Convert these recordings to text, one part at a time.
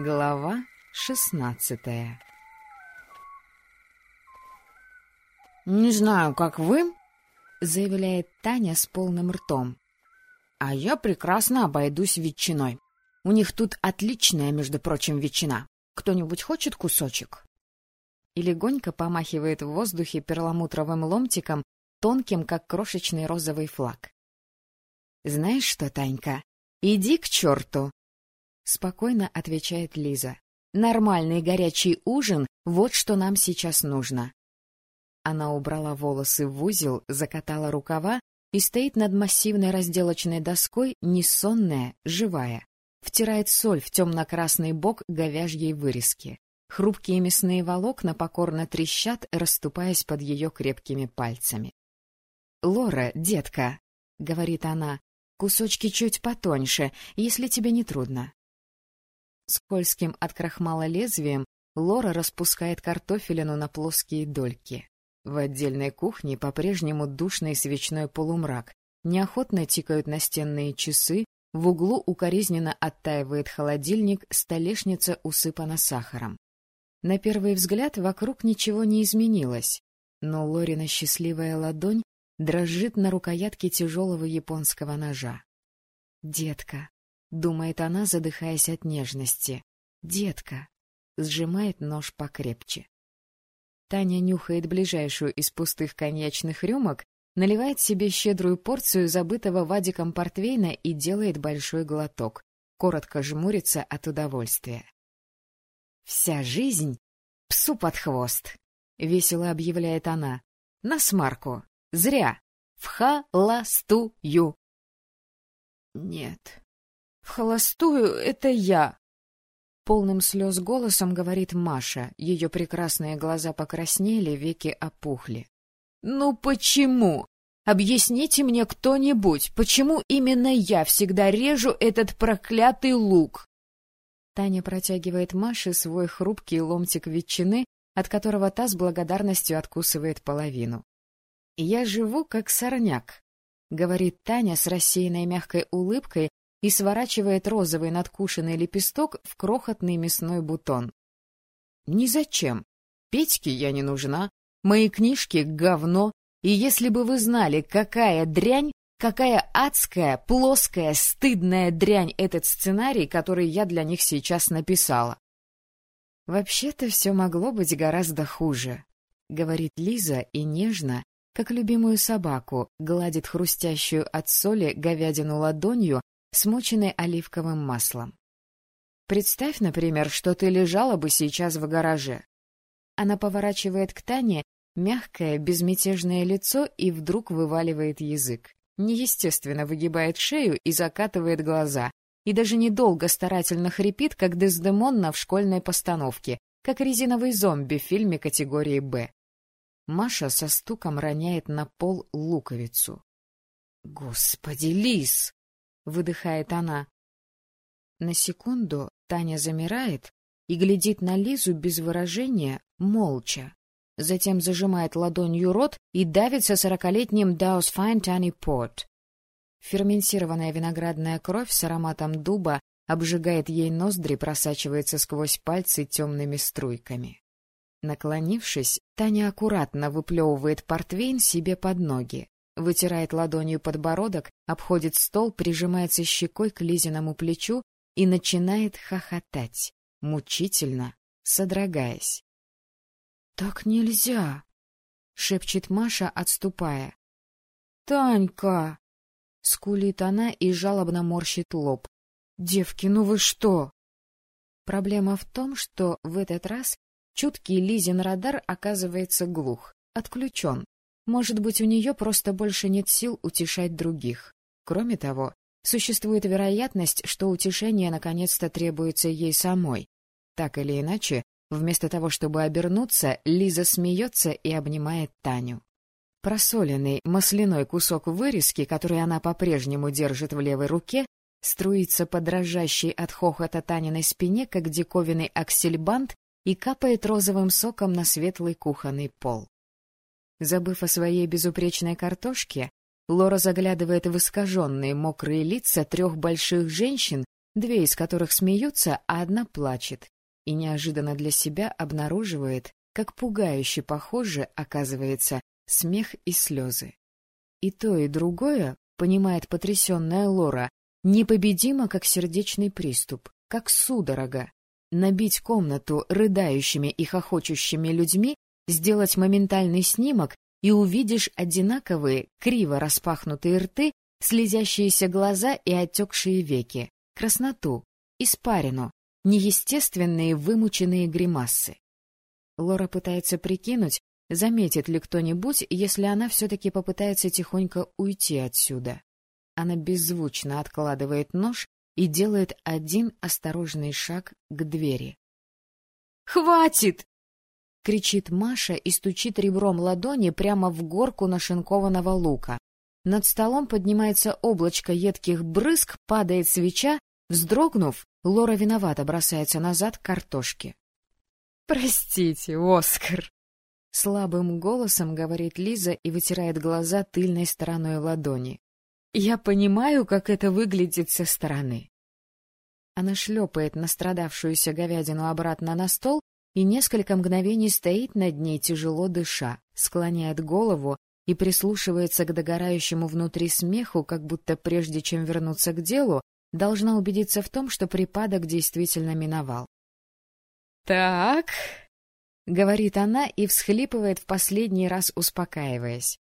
Глава шестнадцатая «Не знаю, как вы», — заявляет Таня с полным ртом. «А я прекрасно обойдусь ветчиной. У них тут отличная, между прочим, ветчина. Кто-нибудь хочет кусочек?» И легонько помахивает в воздухе перламутровым ломтиком, тонким, как крошечный розовый флаг. «Знаешь что, Танька, иди к черту!» Спокойно отвечает Лиза. Нормальный горячий ужин — вот что нам сейчас нужно. Она убрала волосы в узел, закатала рукава и стоит над массивной разделочной доской, несонная, живая. Втирает соль в темно-красный бок говяжьей вырезки. Хрупкие мясные волокна покорно трещат, расступаясь под ее крепкими пальцами. — Лора, детка, — говорит она, — кусочки чуть потоньше, если тебе не трудно. Скользким от крахмала лезвием Лора распускает картофелину на плоские дольки. В отдельной кухне по-прежнему душный свечной полумрак. Неохотно тикают настенные часы, в углу укоризненно оттаивает холодильник, столешница усыпана сахаром. На первый взгляд вокруг ничего не изменилось, но Лорина счастливая ладонь дрожит на рукоятке тяжелого японского ножа. «Детка, — думает она, задыхаясь от нежности. «Детка!» — сжимает нож покрепче. Таня нюхает ближайшую из пустых коньячных рюмок, наливает себе щедрую порцию забытого Вадиком портвейна и делает большой глоток, коротко жмурится от удовольствия. «Вся жизнь — псу под хвост!» — весело объявляет она. «На смарку! Зря! В холостую!» «Нет», в холостую это я. Полным слез голосом говорит Маша. Ее прекрасные глаза покраснели, веки опухли. Ну почему? Объясните мне кто-нибудь, почему именно я всегда режу этот проклятый лук? Таня протягивает Маше свой хрупкий ломтик ветчины, от которого та с благодарностью откусывает половину. «Я живу как сорняк», — говорит Таня с рассеянной мягкой улыбкой, и сворачивает розовый надкушенный лепесток в крохотный мясной бутон. «Ни зачем. Петьке я не нужна. Мои книжки — говно. И если бы вы знали, какая дрянь, какая адская, плоская, стыдная дрянь этот сценарий, который я для них сейчас написала». «Вообще-то все могло быть гораздо хуже», — говорит Лиза и нежно, как любимую собаку, гладит хрустящую от соли говядину ладонью, смоченной оливковым маслом. Представь, например, что ты лежала бы сейчас в гараже. Она поворачивает к Тане мягкое, безмятежное лицо и вдруг вываливает язык. Неестественно выгибает шею и закатывает глаза, и даже недолго старательно хрипит, как Дездемонна в школьной постановке, как резиновый зомби в фильме категории «Б». Маша со стуком роняет на пол луковицу. «Господи, Лис!» Выдыхает она. На секунду Таня замирает и глядит на Лизу без выражения, молча. Затем зажимает ладонью рот и давится сорокалетним Даус Fine Tiny Port. Ферментированная виноградная кровь с ароматом дуба обжигает ей ноздри, просачивается сквозь пальцы темными струйками. Наклонившись, Таня аккуратно выплевывает портвейн себе под ноги вытирает ладонью подбородок, обходит стол, прижимается щекой к Лизиному плечу и начинает хохотать, мучительно, содрогаясь. — Так нельзя! — шепчет Маша, отступая. — Танька! — скулит она и жалобно морщит лоб. — Девки, ну вы что? Проблема в том, что в этот раз чуткий Лизин радар оказывается глух, отключен, может быть, у нее просто больше нет сил утешать других. Кроме того, существует вероятность, что утешение наконец-то требуется ей самой. Так или иначе, вместо того, чтобы обернуться, Лиза смеется и обнимает Таню. Просоленный масляной кусок вырезки, который она по-прежнему держит в левой руке, струится по от хохота Таниной спине, как диковинный аксельбант, и капает розовым соком на светлый кухонный пол. Забыв о своей безупречной картошке, Лора заглядывает в искаженные мокрые лица трех больших женщин, две из которых смеются, а одна плачет, и неожиданно для себя обнаруживает, как пугающе похоже, оказывается, смех и слезы. И то, и другое, понимает потрясенная Лора, непобедимо, как сердечный приступ, как судорога. Набить комнату рыдающими и хохочущими людьми, сделать моментальный снимок, и увидишь одинаковые, криво распахнутые рты, слезящиеся глаза и отекшие веки, красноту, испарину, неестественные вымученные гримасы. Лора пытается прикинуть, заметит ли кто-нибудь, если она все-таки попытается тихонько уйти отсюда. Она беззвучно откладывает нож и делает один осторожный шаг к двери. «Хватит!» — кричит Маша и стучит ребром ладони прямо в горку нашинкованного лука. Над столом поднимается облачко едких брызг, падает свеча. Вздрогнув, Лора виновато бросается назад к картошке. «Простите, Оскар!» Слабым голосом говорит Лиза и вытирает глаза тыльной стороной ладони. «Я понимаю, как это выглядит со стороны». Она шлепает настрадавшуюся говядину обратно на стол и несколько мгновений стоит над ней, тяжело дыша, склоняет голову и прислушивается к догорающему внутри смеху, как будто прежде чем вернуться к делу, должна убедиться в том, что припадок действительно миновал. «Так», — говорит она и всхлипывает в последний раз, успокаиваясь.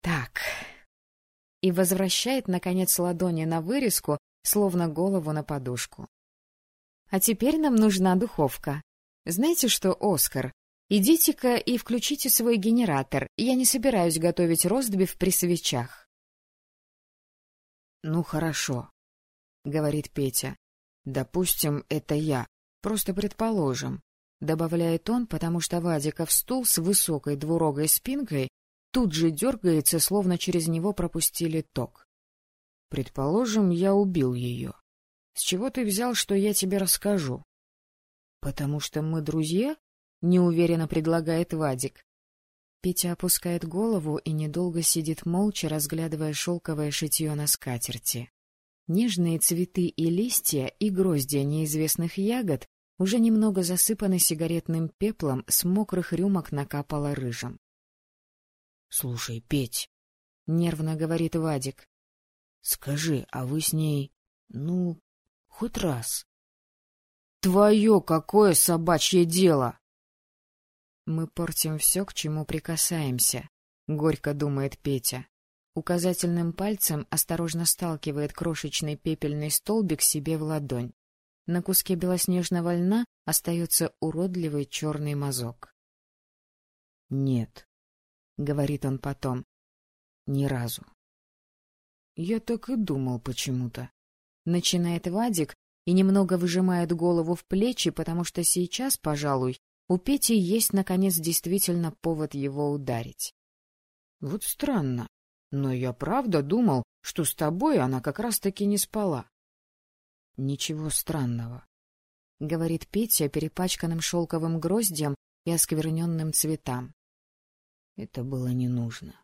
«Так», и возвращает, наконец, ладони на вырезку, словно голову на подушку. «А теперь нам нужна духовка. Знаете что, Оскар, идите-ка и включите свой генератор, я не собираюсь готовить ростбиф при свечах». «Ну, хорошо», — говорит Петя. «Допустим, это я. Просто предположим, — добавляет он, потому что Вадиков стул с высокой двурогой спинкой тут же дергается, словно через него пропустили ток. Предположим, я убил ее. С чего ты взял, что я тебе расскажу? — Потому что мы друзья? — неуверенно предлагает Вадик. Петя опускает голову и недолго сидит молча, разглядывая шелковое шитье на скатерти. Нежные цветы и листья и гроздья неизвестных ягод уже немного засыпаны сигаретным пеплом, с мокрых рюмок накапало рыжим. — Слушай, Петь, — нервно говорит Вадик, — скажи, а вы с ней, ну, хоть раз? — Твое какое собачье дело! — Мы портим все, к чему прикасаемся, — горько думает Петя. Указательным пальцем осторожно сталкивает крошечный пепельный столбик себе в ладонь. На куске белоснежного льна остается уродливый черный мазок. — Нет, — говорит он потом, — ни разу. — Я так и думал почему-то. Начинает Вадик и немного выжимает голову в плечи, потому что сейчас, пожалуй, у Пети есть, наконец, действительно повод его ударить. Вот странно, но я правда думал, что с тобой она как раз-таки не спала. — Ничего странного, — говорит Петя перепачканным шелковым гроздьем и оскверненным цветам. Это было не нужно.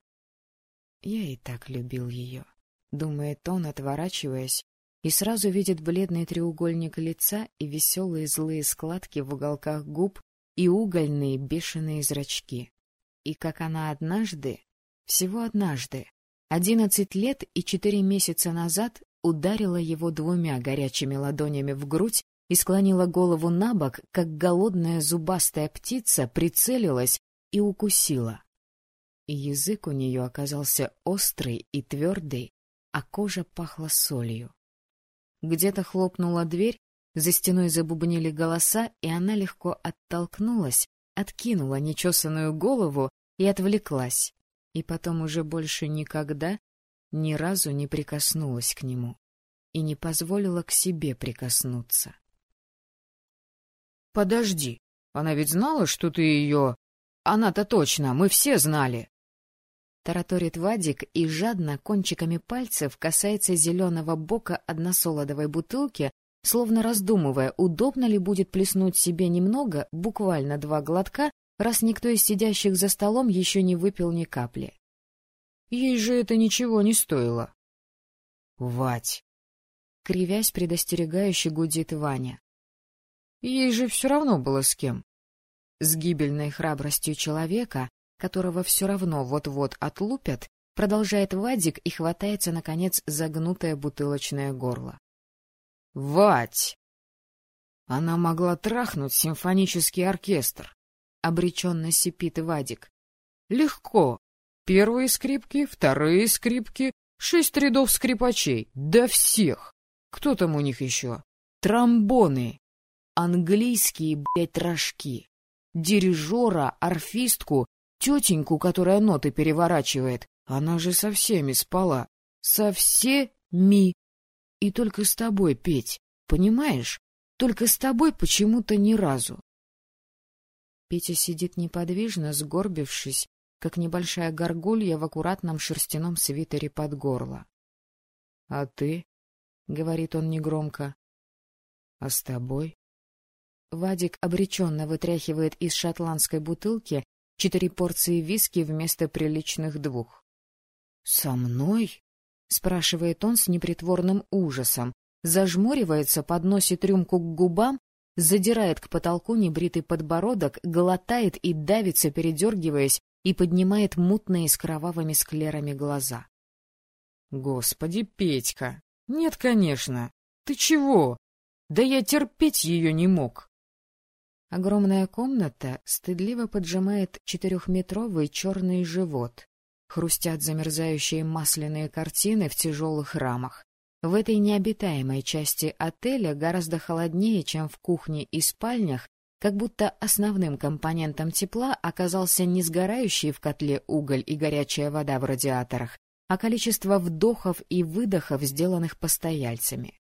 Я и так любил ее, — думает он, отворачиваясь, и сразу видит бледный треугольник лица и веселые злые складки в уголках губ и угольные бешеные зрачки. И как она однажды, всего однажды, одиннадцать лет и четыре месяца назад ударила его двумя горячими ладонями в грудь и склонила голову на бок, как голодная зубастая птица прицелилась и укусила. И язык у нее оказался острый и твердый, а кожа пахла солью. Где-то хлопнула дверь, за стеной забубнили голоса, и она легко оттолкнулась, откинула нечесанную голову и отвлеклась, и потом уже больше никогда ни разу не прикоснулась к нему и не позволила к себе прикоснуться. — Подожди, она ведь знала, что ты ее... Она-то точно, мы все знали. Тараторит Вадик и жадно кончиками пальцев касается зеленого бока односолодовой бутылки, словно раздумывая, удобно ли будет плеснуть себе немного, буквально два глотка, раз никто из сидящих за столом еще не выпил ни капли. Ей же это ничего не стоило. — Вать! — кривясь предостерегающе гудит Ваня. Ей же все равно было с кем. С гибельной храбростью человека, которого все равно вот-вот отлупят, продолжает Вадик и хватается, наконец, загнутое бутылочное горло. — Вать! Она могла трахнуть симфонический оркестр, — обреченно сипит Вадик. — Легко. Первые скрипки, вторые скрипки, шесть рядов скрипачей, да всех. Кто там у них еще? Тромбоны. Английские, блядь, рожки дирижера, арфистку, тетеньку, которая ноты переворачивает. Она же со всеми спала. Со всеми. И только с тобой, Петь, понимаешь? Только с тобой почему-то ни разу. Петя сидит неподвижно, сгорбившись, как небольшая горгулья в аккуратном шерстяном свитере под горло. — А ты? — говорит он негромко. — А с тобой? Вадик обреченно вытряхивает из шотландской бутылки четыре порции виски вместо приличных двух. — Со мной? — спрашивает он с непритворным ужасом, зажмуривается, подносит рюмку к губам, задирает к потолку небритый подбородок, глотает и давится, передергиваясь, и поднимает мутные с кровавыми склерами глаза. — Господи, Петька! Нет, конечно! Ты чего? Да я терпеть ее не мог! Огромная комната стыдливо поджимает четырехметровый черный живот. Хрустят замерзающие масляные картины в тяжелых рамах. В этой необитаемой части отеля гораздо холоднее, чем в кухне и спальнях, как будто основным компонентом тепла оказался не сгорающий в котле уголь и горячая вода в радиаторах, а количество вдохов и выдохов, сделанных постояльцами.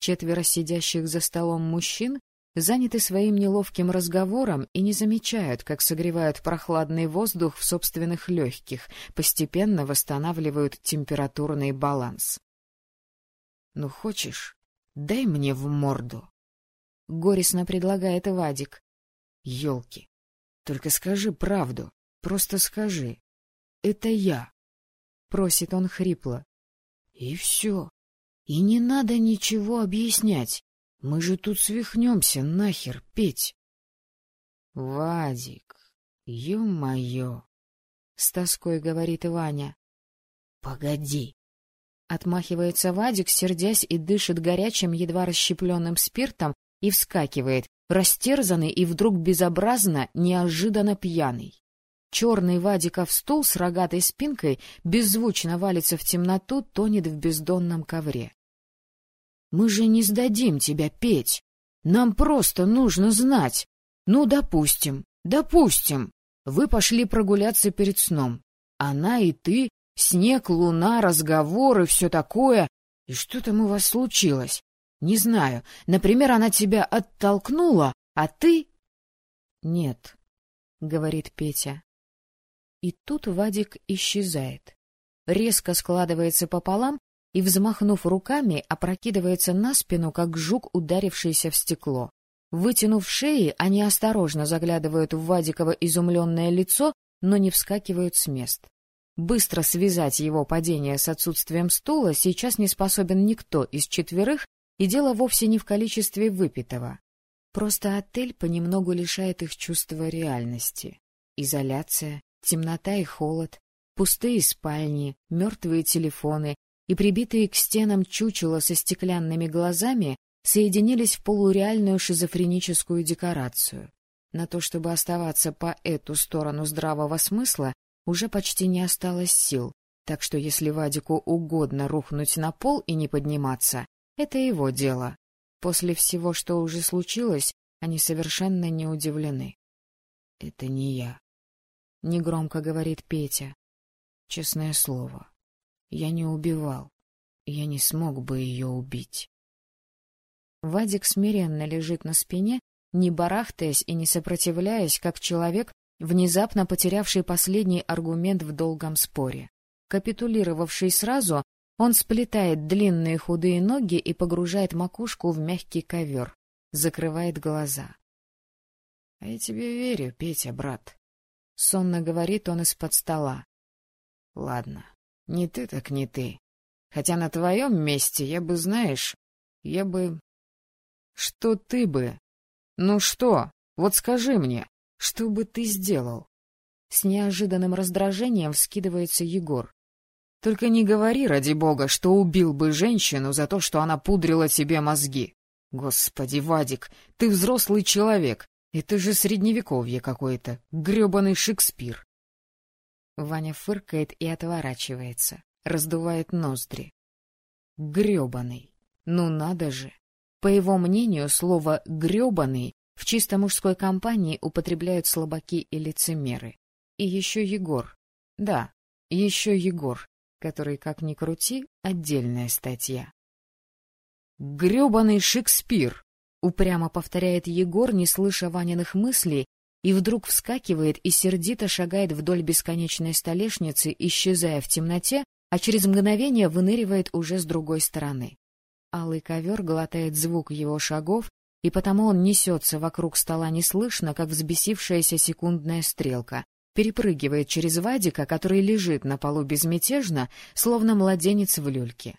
Четверо сидящих за столом мужчин заняты своим неловким разговором и не замечают, как согревают прохладный воздух в собственных легких, постепенно восстанавливают температурный баланс. — Ну, хочешь, дай мне в морду? — горестно предлагает Вадик. — Елки, только скажи правду, просто скажи. Это я, — просит он хрипло. — И все. И не надо ничего объяснять. Мы же тут свихнемся нахер, Петь. Вадик, ё-моё, с тоской говорит Ваня. Погоди. Отмахивается Вадик, сердясь и дышит горячим, едва расщепленным спиртом, и вскакивает, растерзанный и вдруг безобразно, неожиданно пьяный. Черный Вадиков стул с рогатой спинкой беззвучно валится в темноту, тонет в бездонном ковре. Мы же не сдадим тебя петь. Нам просто нужно знать. Ну, допустим, допустим. Вы пошли прогуляться перед сном. Она и ты, снег, луна, разговоры, все такое. И что там у вас случилось? Не знаю. Например, она тебя оттолкнула, а ты... Нет, — говорит Петя. И тут Вадик исчезает. Резко складывается пополам и, взмахнув руками, опрокидывается на спину, как жук, ударившийся в стекло. Вытянув шеи, они осторожно заглядывают в Вадикова изумленное лицо, но не вскакивают с мест. Быстро связать его падение с отсутствием стула сейчас не способен никто из четверых, и дело вовсе не в количестве выпитого. Просто отель понемногу лишает их чувства реальности. Изоляция, темнота и холод, пустые спальни, мертвые телефоны, и прибитые к стенам чучело со стеклянными глазами соединились в полуреальную шизофреническую декорацию. На то, чтобы оставаться по эту сторону здравого смысла, уже почти не осталось сил, так что если Вадику угодно рухнуть на пол и не подниматься, это его дело. После всего, что уже случилось, они совершенно не удивлены. — Это не я, — негромко говорит Петя. Честное слово. Я не убивал. Я не смог бы ее убить. Вадик смиренно лежит на спине, не барахтаясь и не сопротивляясь, как человек, внезапно потерявший последний аргумент в долгом споре. Капитулировавший сразу, он сплетает длинные худые ноги и погружает макушку в мягкий ковер, закрывает глаза. — А я тебе верю, Петя, брат. Сонно говорит он из-под стола. — Ладно, не ты так не ты. Хотя на твоем месте я бы, знаешь, Я бы... Что ты бы? Ну что? Вот скажи мне, что бы ты сделал? С неожиданным раздражением вскидывается Егор. Только не говори, ради бога, что убил бы женщину за то, что она пудрила тебе мозги. Господи, Вадик, ты взрослый человек. Это же средневековье какое-то. грёбаный Шекспир. Ваня фыркает и отворачивается, раздувает ноздри. Грёбаный. Ну надо же. По его мнению, слово «грёбаный» в чисто мужской компании употребляют слабаки и лицемеры. И еще Егор. Да, еще Егор, который, как ни крути, отдельная статья. «Гребаный Шекспир!» — упрямо повторяет Егор, не слыша Ваниных мыслей, и вдруг вскакивает и сердито шагает вдоль бесконечной столешницы, исчезая в темноте, а через мгновение выныривает уже с другой стороны. Алый ковер глотает звук его шагов, и потому он несется вокруг стола неслышно, как взбесившаяся секундная стрелка, перепрыгивает через Вадика, который лежит на полу безмятежно, словно младенец в люльке.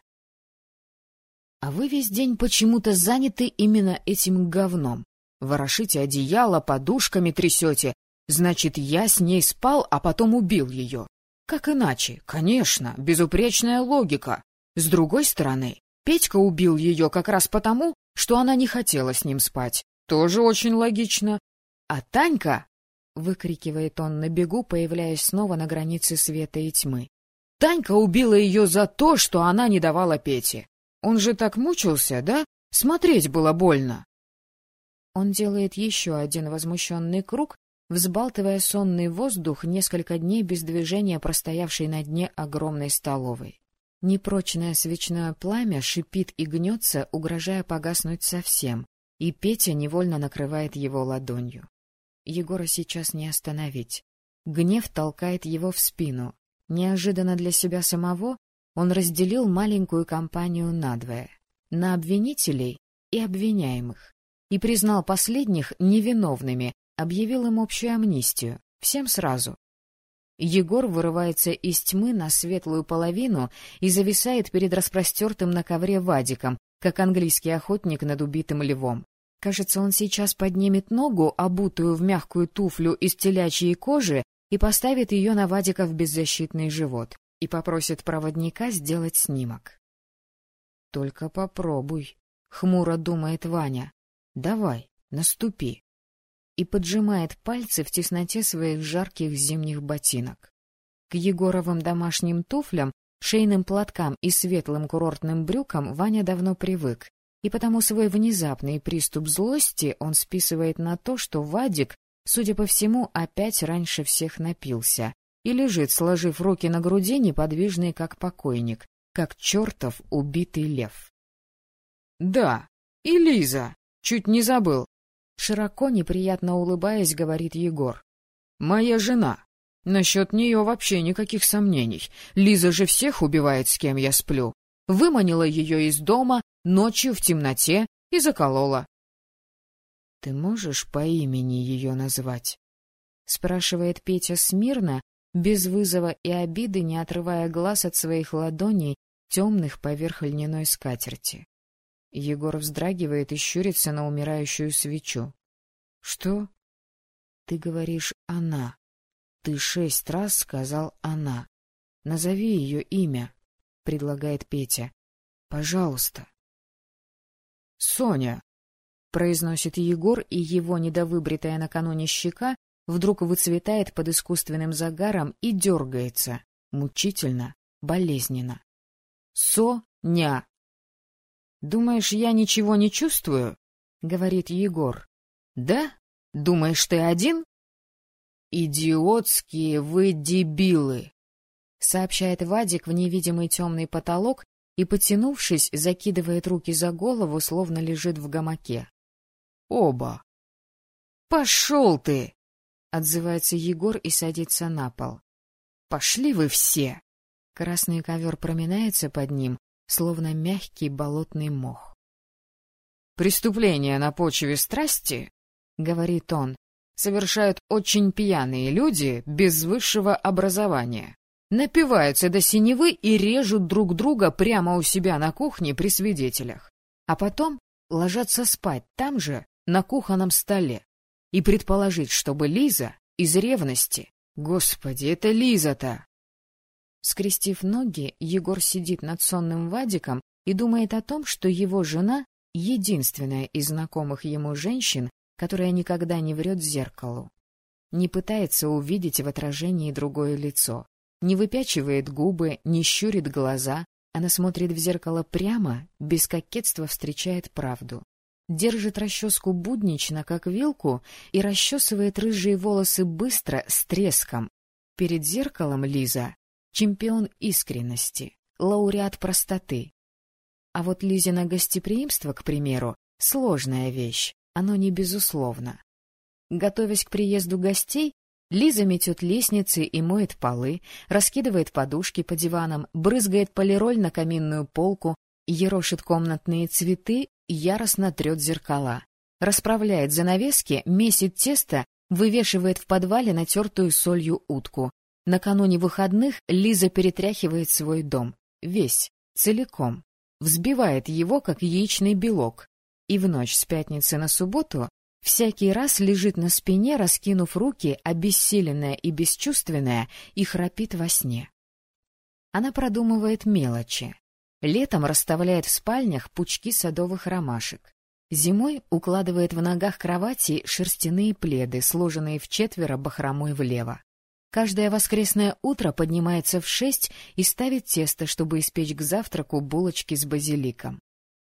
— А вы весь день почему-то заняты именно этим говном. Ворошите одеяло, подушками трясете. Значит, я с ней спал, а потом убил ее. Как иначе? Конечно, безупречная логика. С другой стороны, Петька убил ее как раз потому, что она не хотела с ним спать. Тоже очень логично. А Танька выкрикивает он на бегу, появляясь снова на границе света и тьмы. Танька убила ее за то, что она не давала Пете. Он же так мучился, да? Смотреть было больно. Он делает еще один возмущенный круг, взбалтывая сонный воздух, несколько дней без движения простоявшей на дне огромной столовой. Непрочное свечное пламя шипит и гнется, угрожая погаснуть совсем, и Петя невольно накрывает его ладонью. Егора сейчас не остановить. Гнев толкает его в спину. Неожиданно для себя самого он разделил маленькую компанию надвое — на обвинителей и обвиняемых, и признал последних невиновными, объявил им общую амнистию, всем сразу. Егор вырывается из тьмы на светлую половину и зависает перед распростертым на ковре Вадиком, как английский охотник над убитым львом. Кажется, он сейчас поднимет ногу, обутую в мягкую туфлю из телячьей кожи, и поставит ее на Вадика в беззащитный живот, и попросит проводника сделать снимок. — Только попробуй, — хмуро думает Ваня. — Давай, наступи. И поджимает пальцы в тесноте своих жарких зимних ботинок. К Егоровым домашним туфлям, шейным платкам и светлым курортным брюкам Ваня давно привык, и потому свой внезапный приступ злости он списывает на то, что Вадик, судя по всему, опять раньше всех напился и лежит, сложив руки на груди, неподвижный, как покойник, как чертов убитый лев. — Да, и Лиза, чуть не забыл. Широко, неприятно улыбаясь, говорит Егор. — Моя жена. Насчет нее вообще никаких сомнений. Лиза же всех убивает, с кем я сплю. Выманила ее из дома, ночью в темноте и заколола. — Ты можешь по имени ее назвать? — спрашивает Петя смирно, без вызова и обиды, не отрывая глаз от своих ладоней, темных поверх льняной скатерти. Егор вздрагивает и щурится на умирающую свечу. — Что? — Ты говоришь «она». Ты шесть раз сказал «она». Назови ее имя, — предлагает Петя. — Пожалуйста. — Соня! — произносит Егор, и его недовыбритая накануне щека вдруг выцветает под искусственным загаром и дергается, мучительно, болезненно. — Со-ня! — Думаешь, я ничего не чувствую? — говорит Егор. — Да? Думаешь, ты один? — Идиотские вы дебилы! — сообщает Вадик в невидимый темный потолок и, потянувшись, закидывает руки за голову, словно лежит в гамаке. Оба. «Пошел ты!» — отзывается Егор и садится на пол. «Пошли вы все!» Красный ковер проминается под ним, словно мягкий болотный мох. «Преступления на почве страсти, — говорит он, — совершают очень пьяные люди без высшего образования напиваются до синевы и режут друг друга прямо у себя на кухне при свидетелях. а потом ложатся спать там же, на кухонном столе, и предположить, чтобы Лиза из ревности... Господи, это Лиза-то! Скрестив ноги, Егор сидит над сонным Вадиком и думает о том, что его жена — единственная из знакомых ему женщин, которая никогда не врет зеркалу. Не пытается увидеть в отражении другое лицо, не выпячивает губы, не щурит глаза, она смотрит в зеркало прямо, без кокетства встречает правду. Держит расческу буднично, как вилку, и расчесывает рыжие волосы быстро, с треском. Перед зеркалом Лиза — чемпион искренности, лауреат простоты. А вот Лизина гостеприимство, к примеру, сложная вещь, оно не безусловно. Готовясь к приезду гостей, Лиза метет лестницы и моет полы, раскидывает подушки по диванам, брызгает полироль на каминную полку, ерошит комнатные цветы яростно трет зеркала. Расправляет занавески, месит тесто, вывешивает в подвале натертую солью утку. Накануне выходных Лиза перетряхивает свой дом. Весь, целиком. Взбивает его, как яичный белок. И в ночь с пятницы на субботу Всякий раз лежит на спине, раскинув руки, обессиленная и бесчувственная, и храпит во сне. Она продумывает мелочи. Летом расставляет в спальнях пучки садовых ромашек. Зимой укладывает в ногах кровати шерстяные пледы, сложенные в четверо бахромой влево. Каждое воскресное утро поднимается в шесть и ставит тесто, чтобы испечь к завтраку булочки с базиликом.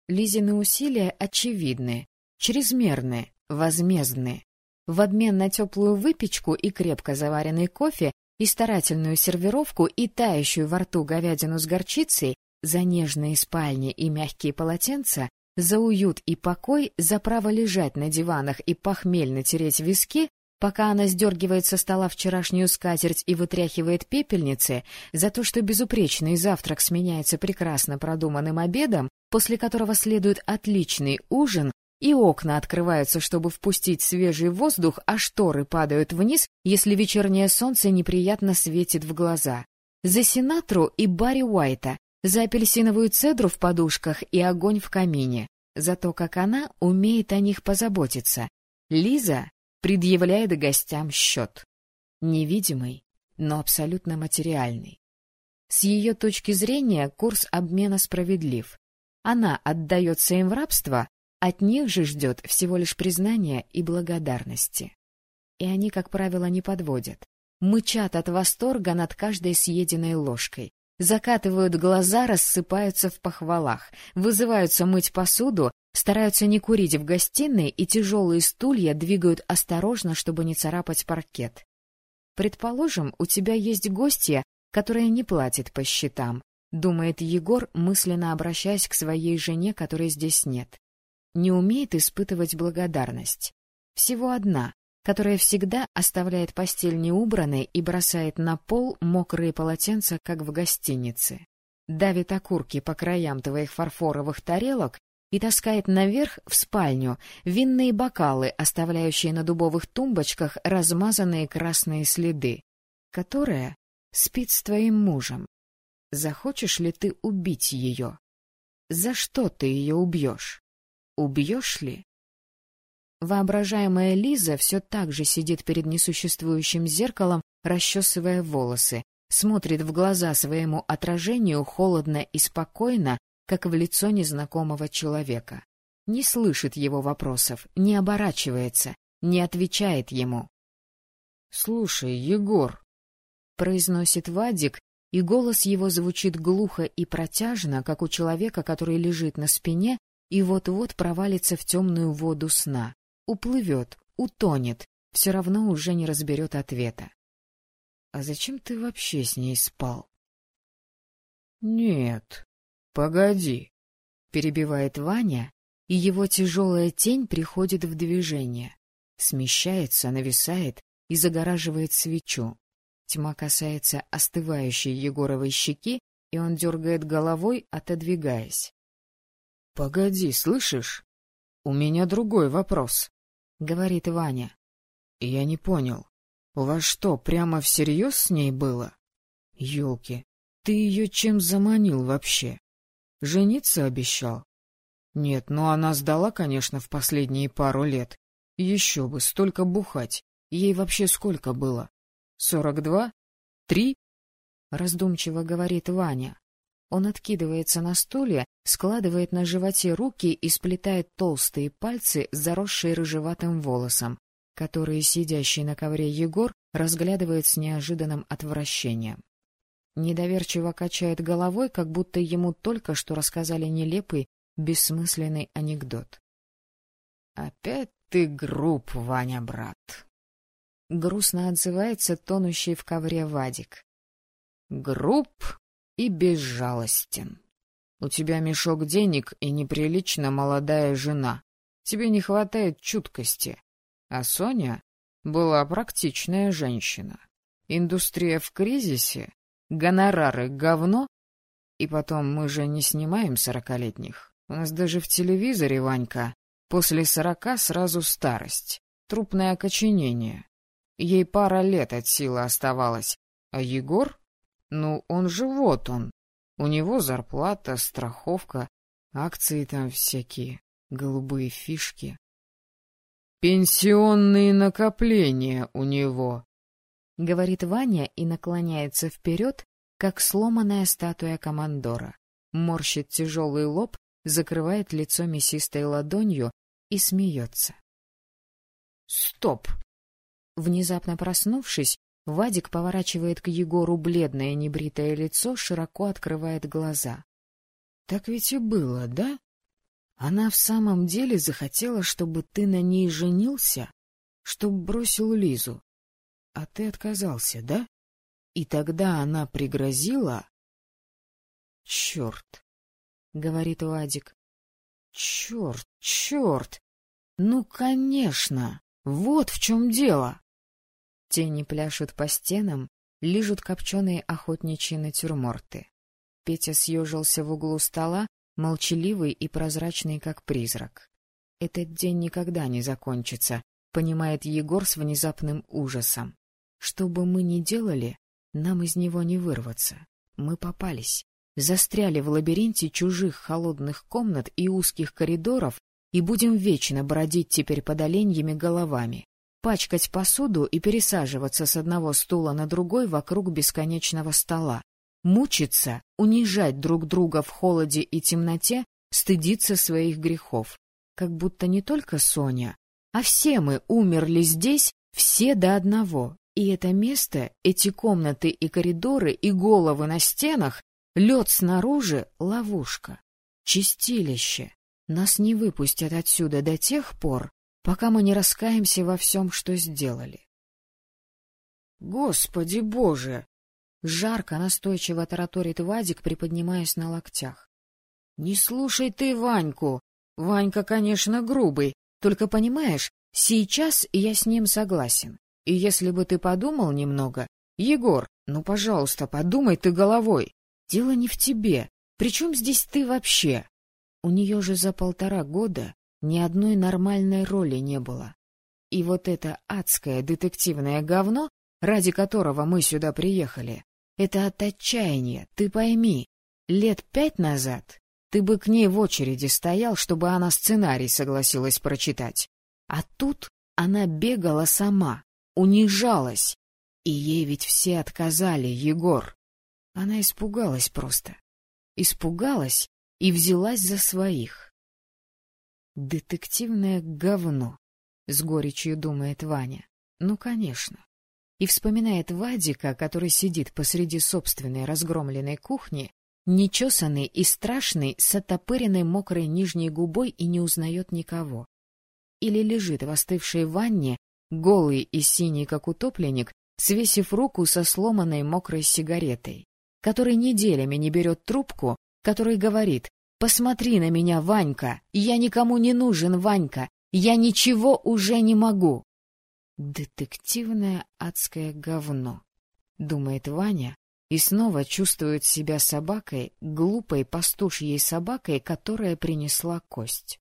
Лизины усилия очевидны, чрезмерны, возмездны. В обмен на теплую выпечку и крепко заваренный кофе, и старательную сервировку, и тающую во рту говядину с горчицей, за нежные спальни и мягкие полотенца, за уют и покой, за право лежать на диванах и похмельно тереть виски, пока она сдергивает со стола вчерашнюю скатерть и вытряхивает пепельницы, за то, что безупречный завтрак сменяется прекрасно продуманным обедом, после которого следует отличный ужин, и окна открываются, чтобы впустить свежий воздух, а шторы падают вниз, если вечернее солнце неприятно светит в глаза. За Синатру и Барри Уайта, за апельсиновую цедру в подушках и огонь в камине, за то, как она умеет о них позаботиться. Лиза предъявляет гостям счет. Невидимый, но абсолютно материальный. С ее точки зрения курс обмена справедлив. Она отдается им в рабство, от них же ждет всего лишь признания и благодарности. И они, как правило, не подводят. Мычат от восторга над каждой съеденной ложкой. Закатывают глаза, рассыпаются в похвалах, вызываются мыть посуду, стараются не курить в гостиной и тяжелые стулья двигают осторожно, чтобы не царапать паркет. Предположим, у тебя есть гостья, которая не платит по счетам, думает Егор, мысленно обращаясь к своей жене, которой здесь нет не умеет испытывать благодарность. Всего одна, которая всегда оставляет постель неубранной и бросает на пол мокрые полотенца, как в гостинице. Давит окурки по краям твоих фарфоровых тарелок и таскает наверх в спальню винные бокалы, оставляющие на дубовых тумбочках размазанные красные следы, которая спит с твоим мужем. Захочешь ли ты убить ее? За что ты ее убьешь? Убьешь ли? Воображаемая Лиза все так же сидит перед несуществующим зеркалом, расчесывая волосы, смотрит в глаза своему отражению холодно и спокойно, как в лицо незнакомого человека. Не слышит его вопросов, не оборачивается, не отвечает ему. — Слушай, Егор, — произносит Вадик, и голос его звучит глухо и протяжно, как у человека, который лежит на спине и вот-вот провалится в темную воду сна, уплывет, утонет, все равно уже не разберет ответа. — А зачем ты вообще с ней спал? — Нет, погоди, — перебивает Ваня, и его тяжелая тень приходит в движение, смещается, нависает и загораживает свечу. Тьма касается остывающей Егоровой щеки, и он дергает головой, отодвигаясь. — Погоди, слышишь? У меня другой вопрос, — говорит Ваня. — Я не понял. У вас что, прямо всерьез с ней было? Ёлки, ты ее чем заманил вообще? Жениться обещал? Нет, ну она сдала, конечно, в последние пару лет. Еще бы, столько бухать. Ей вообще сколько было? Сорок два? Три? Раздумчиво говорит Ваня. Он откидывается на стуле, складывает на животе руки и сплетает толстые пальцы, заросшие рыжеватым волосом, которые сидящий на ковре Егор разглядывает с неожиданным отвращением. Недоверчиво качает головой, как будто ему только что рассказали нелепый, бессмысленный анекдот. — Опять ты груб, Ваня, брат. Грустно отзывается тонущий в ковре Вадик. — Груб и безжалостен. У тебя мешок денег и неприлично молодая жена. Тебе не хватает чуткости. А Соня была практичная женщина. Индустрия в кризисе, гонорары — говно. И потом, мы же не снимаем сорокалетних. У нас даже в телевизоре, Ванька, после сорока сразу старость, трупное окоченение. Ей пара лет от силы оставалось. А Егор? Ну, он же вот он. У него зарплата, страховка, акции там всякие, голубые фишки. Пенсионные накопления у него, — говорит Ваня и наклоняется вперед, как сломанная статуя командора. Морщит тяжелый лоб, закрывает лицо мясистой ладонью и смеется. «Стоп!» Внезапно проснувшись, Вадик поворачивает к Егору бледное небритое лицо, широко открывает глаза. — Так ведь и было, да? Она в самом деле захотела, чтобы ты на ней женился, чтоб бросил Лизу. А ты отказался, да? И тогда она пригрозила... — Черт! — говорит Вадик. — Черт, черт! Ну, конечно! Вот в чем дело! Тени пляшут по стенам, лижут копченые охотничьи натюрморты. Петя съежился в углу стола, молчаливый и прозрачный, как призрак. Этот день никогда не закончится, понимает Егор с внезапным ужасом. Что бы мы ни делали, нам из него не вырваться. Мы попались, застряли в лабиринте чужих холодных комнат и узких коридоров и будем вечно бродить теперь под оленьими головами пачкать посуду и пересаживаться с одного стула на другой вокруг бесконечного стола, мучиться, унижать друг друга в холоде и темноте, стыдиться своих грехов. Как будто не только Соня, а все мы умерли здесь, все до одного. И это место, эти комнаты и коридоры, и головы на стенах, лед снаружи — ловушка, чистилище. Нас не выпустят отсюда до тех пор, пока мы не раскаемся во всем, что сделали. «Господи боже!» — жарко настойчиво тараторит Вадик, приподнимаясь на локтях. «Не слушай ты Ваньку! Ванька, конечно, грубый, только, понимаешь, сейчас я с ним согласен. И если бы ты подумал немного... Егор, ну, пожалуйста, подумай ты головой. Дело не в тебе. Причем здесь ты вообще? У нее же за полтора года ни одной нормальной роли не было. И вот это адское детективное говно, ради которого мы сюда приехали, это от отчаяния, ты пойми. Лет пять назад ты бы к ней в очереди стоял, чтобы она сценарий согласилась прочитать. А тут она бегала сама, унижалась. И ей ведь все отказали, Егор. Она испугалась просто. Испугалась и взялась за своих. Детективное говно, с горечью думает Ваня. Ну, конечно. И вспоминает Вадика, который сидит посреди собственной разгромленной кухни, нечесанный и страшный, с отопыренной мокрой нижней губой и не узнает никого. Или лежит в остывшей ванне, голый и синий, как утопленник, свесив руку со сломанной мокрой сигаретой, который неделями не берет трубку, который говорит Посмотри на меня, Ванька! Я никому не нужен, Ванька! Я ничего уже не могу!» «Детективное адское говно», — думает Ваня, и снова чувствует себя собакой, глупой пастушьей собакой, которая принесла кость.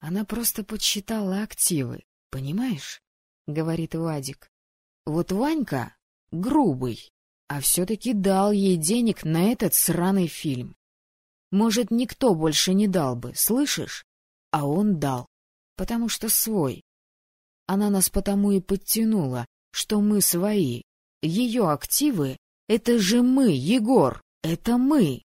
Она просто подсчитала активы, понимаешь? — говорит Вадик. Вот Ванька грубый, а все-таки дал ей денег на этот сраный фильм. Может, никто больше не дал бы, слышишь? А он дал, потому что свой. Она нас потому и подтянула, что мы свои. Ее активы — это же мы, Егор, это мы.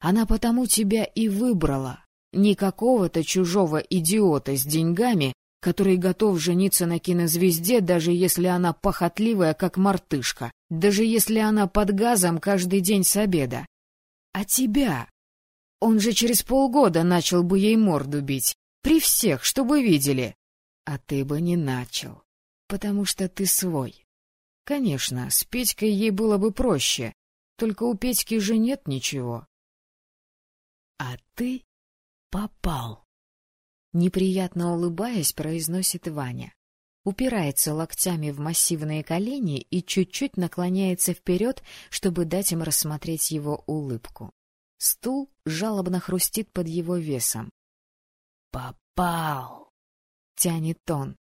Она потому тебя и выбрала. Не какого-то чужого идиота с деньгами, который готов жениться на кинозвезде, даже если она похотливая, как мартышка, даже если она под газом каждый день с обеда. А тебя? Он же через полгода начал бы ей морду бить, при всех, чтобы видели. А ты бы не начал, потому что ты свой. Конечно, с Петькой ей было бы проще, только у Петьки же нет ничего. А ты попал. Неприятно улыбаясь, произносит Ваня. Упирается локтями в массивные колени и чуть-чуть наклоняется вперед, чтобы дать им рассмотреть его улыбку. Стул жалобно хрустит под его весом. «Попал!» — тянет он.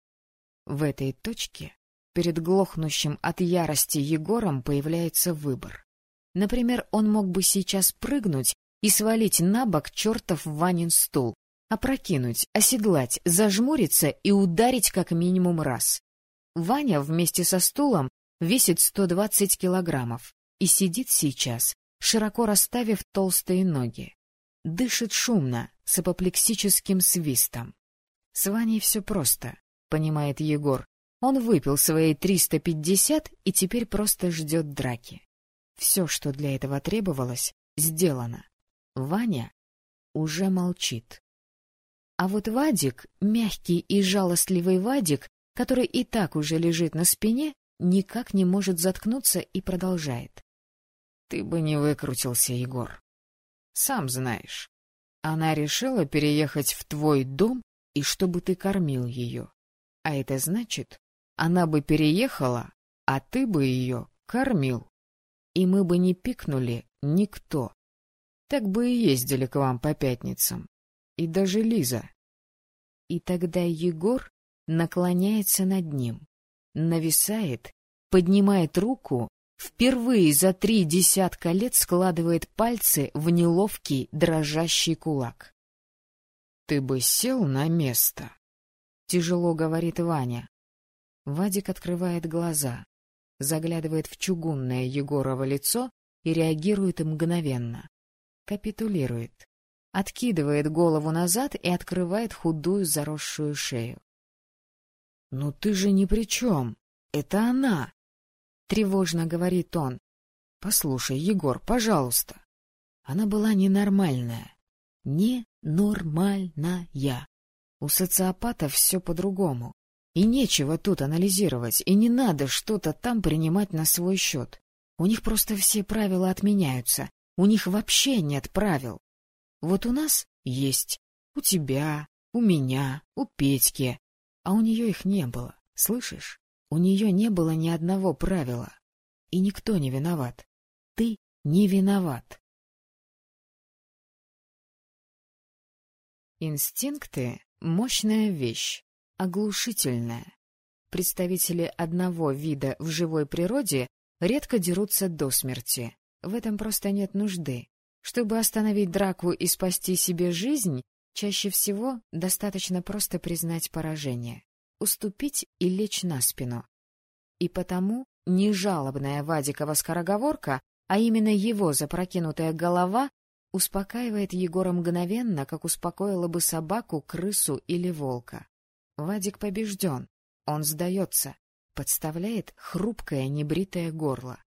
В этой точке перед глохнущим от ярости Егором появляется выбор. Например, он мог бы сейчас прыгнуть и свалить на бок чертов Ванин стул, опрокинуть, оседлать, зажмуриться и ударить как минимум раз. Ваня вместе со стулом весит 120 килограммов и сидит сейчас, широко расставив толстые ноги. Дышит шумно, с апоплексическим свистом. С Ваней все просто, понимает Егор. Он выпил свои 350 и теперь просто ждет драки. Все, что для этого требовалось, сделано. Ваня уже молчит. А вот Вадик, мягкий и жалостливый Вадик, который и так уже лежит на спине, никак не может заткнуться и продолжает. — Ты бы не выкрутился, Егор. Сам знаешь. Она решила переехать в твой дом и чтобы ты кормил ее. А это значит, она бы переехала, а ты бы ее кормил. И мы бы не пикнули никто. Так бы и ездили к вам по пятницам и даже Лиза. И тогда Егор наклоняется над ним, нависает, поднимает руку, впервые за три десятка лет складывает пальцы в неловкий дрожащий кулак. — Ты бы сел на место, — тяжело говорит Ваня. Вадик открывает глаза, заглядывает в чугунное Егорово лицо и реагирует мгновенно. Капитулирует откидывает голову назад и открывает худую заросшую шею. — Ну ты же ни при чем. Это она! — тревожно говорит он. — Послушай, Егор, пожалуйста. Она была ненормальная. Ненормальная. У социопатов все по-другому. И нечего тут анализировать, и не надо что-то там принимать на свой счет. У них просто все правила отменяются. У них вообще нет правил. Вот у нас есть, у тебя, у меня, у Петьки, а у нее их не было, слышишь? У нее не было ни одного правила. И никто не виноват. Ты не виноват. Инстинкты — мощная вещь, оглушительная. Представители одного вида в живой природе редко дерутся до смерти. В этом просто нет нужды. Чтобы остановить драку и спасти себе жизнь, чаще всего достаточно просто признать поражение, уступить и лечь на спину. И потому не жалобная Вадикова скороговорка, а именно его запрокинутая голова успокаивает Егора мгновенно, как успокоила бы собаку, крысу или волка. Вадик побежден, он сдается, подставляет хрупкое небритое горло.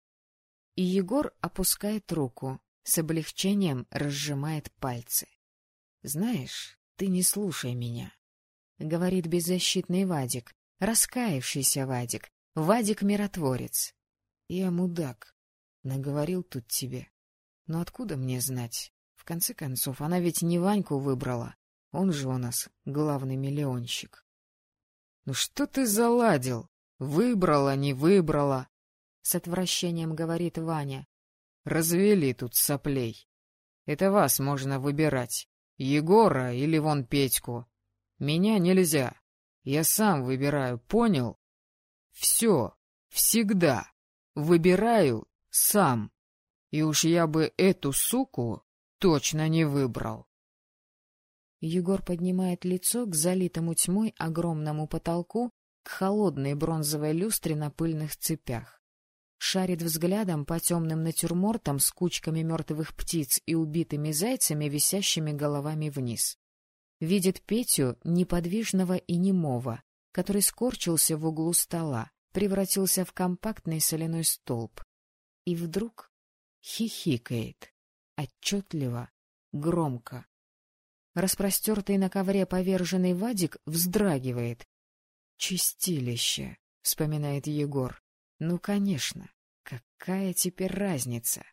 И Егор опускает руку, с облегчением разжимает пальцы. — Знаешь, ты не слушай меня, — говорит беззащитный Вадик, раскаявшийся Вадик, Вадик-миротворец. — Я мудак, наговорил тут тебе. Но откуда мне знать? В конце концов, она ведь не Ваньку выбрала, он же у нас главный миллионщик. — Ну что ты заладил? Выбрала, не выбрала? — с отвращением говорит Ваня. Развели тут соплей. Это вас можно выбирать. Егора или вон Петьку. Меня нельзя. Я сам выбираю, понял? Все, всегда. Выбираю сам. И уж я бы эту суку точно не выбрал. Егор поднимает лицо к залитому тьмой огромному потолку, к холодной бронзовой люстре на пыльных цепях. Шарит взглядом по темным натюрмортам с кучками мертвых птиц и убитыми зайцами, висящими головами вниз. Видит Петю, неподвижного и немого, который скорчился в углу стола, превратился в компактный соляной столб. И вдруг хихикает, отчетливо, громко. Распростертый на ковре поверженный Вадик вздрагивает. «Чистилище», — вспоминает Егор. «Ну, конечно. Какая теперь разница?»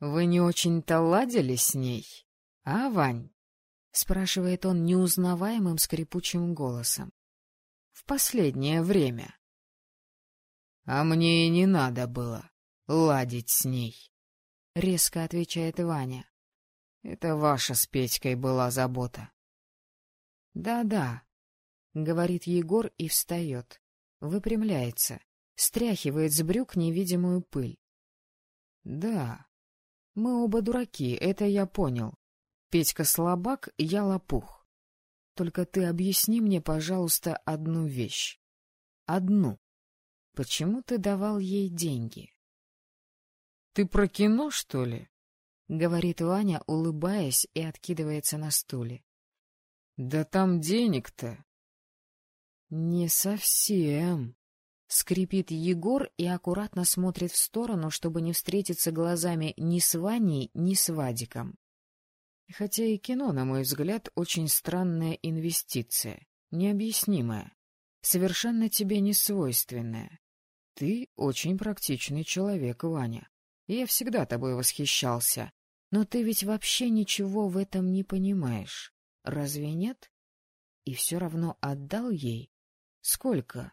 «Вы не очень-то ладили с ней, а, Вань?» — спрашивает он неузнаваемым скрипучим голосом. «В последнее время». «А мне и не надо было ладить с ней», — резко отвечает Ваня. Это ваша с Петькой была забота. Да, — говорит Егор и встает. Выпрямляется, стряхивает с брюк невидимую пыль. — Да, мы оба дураки, это я понял. Петька слабак, я лопух. Только ты объясни мне, пожалуйста, одну вещь. Одну. Почему ты давал ей деньги? — Ты про кино, что ли? — говорит Ваня, улыбаясь и откидывается на стуле. — Да там денег-то. — Не совсем. Скрипит Егор и аккуратно смотрит в сторону, чтобы не встретиться глазами ни с Ваней, ни с Вадиком. Хотя и кино, на мой взгляд, очень странная инвестиция, необъяснимая, совершенно тебе не свойственная. Ты очень практичный человек, Ваня. Я всегда тобой восхищался. Но ты ведь вообще ничего в этом не понимаешь. Разве нет? И все равно отдал ей? Сколько?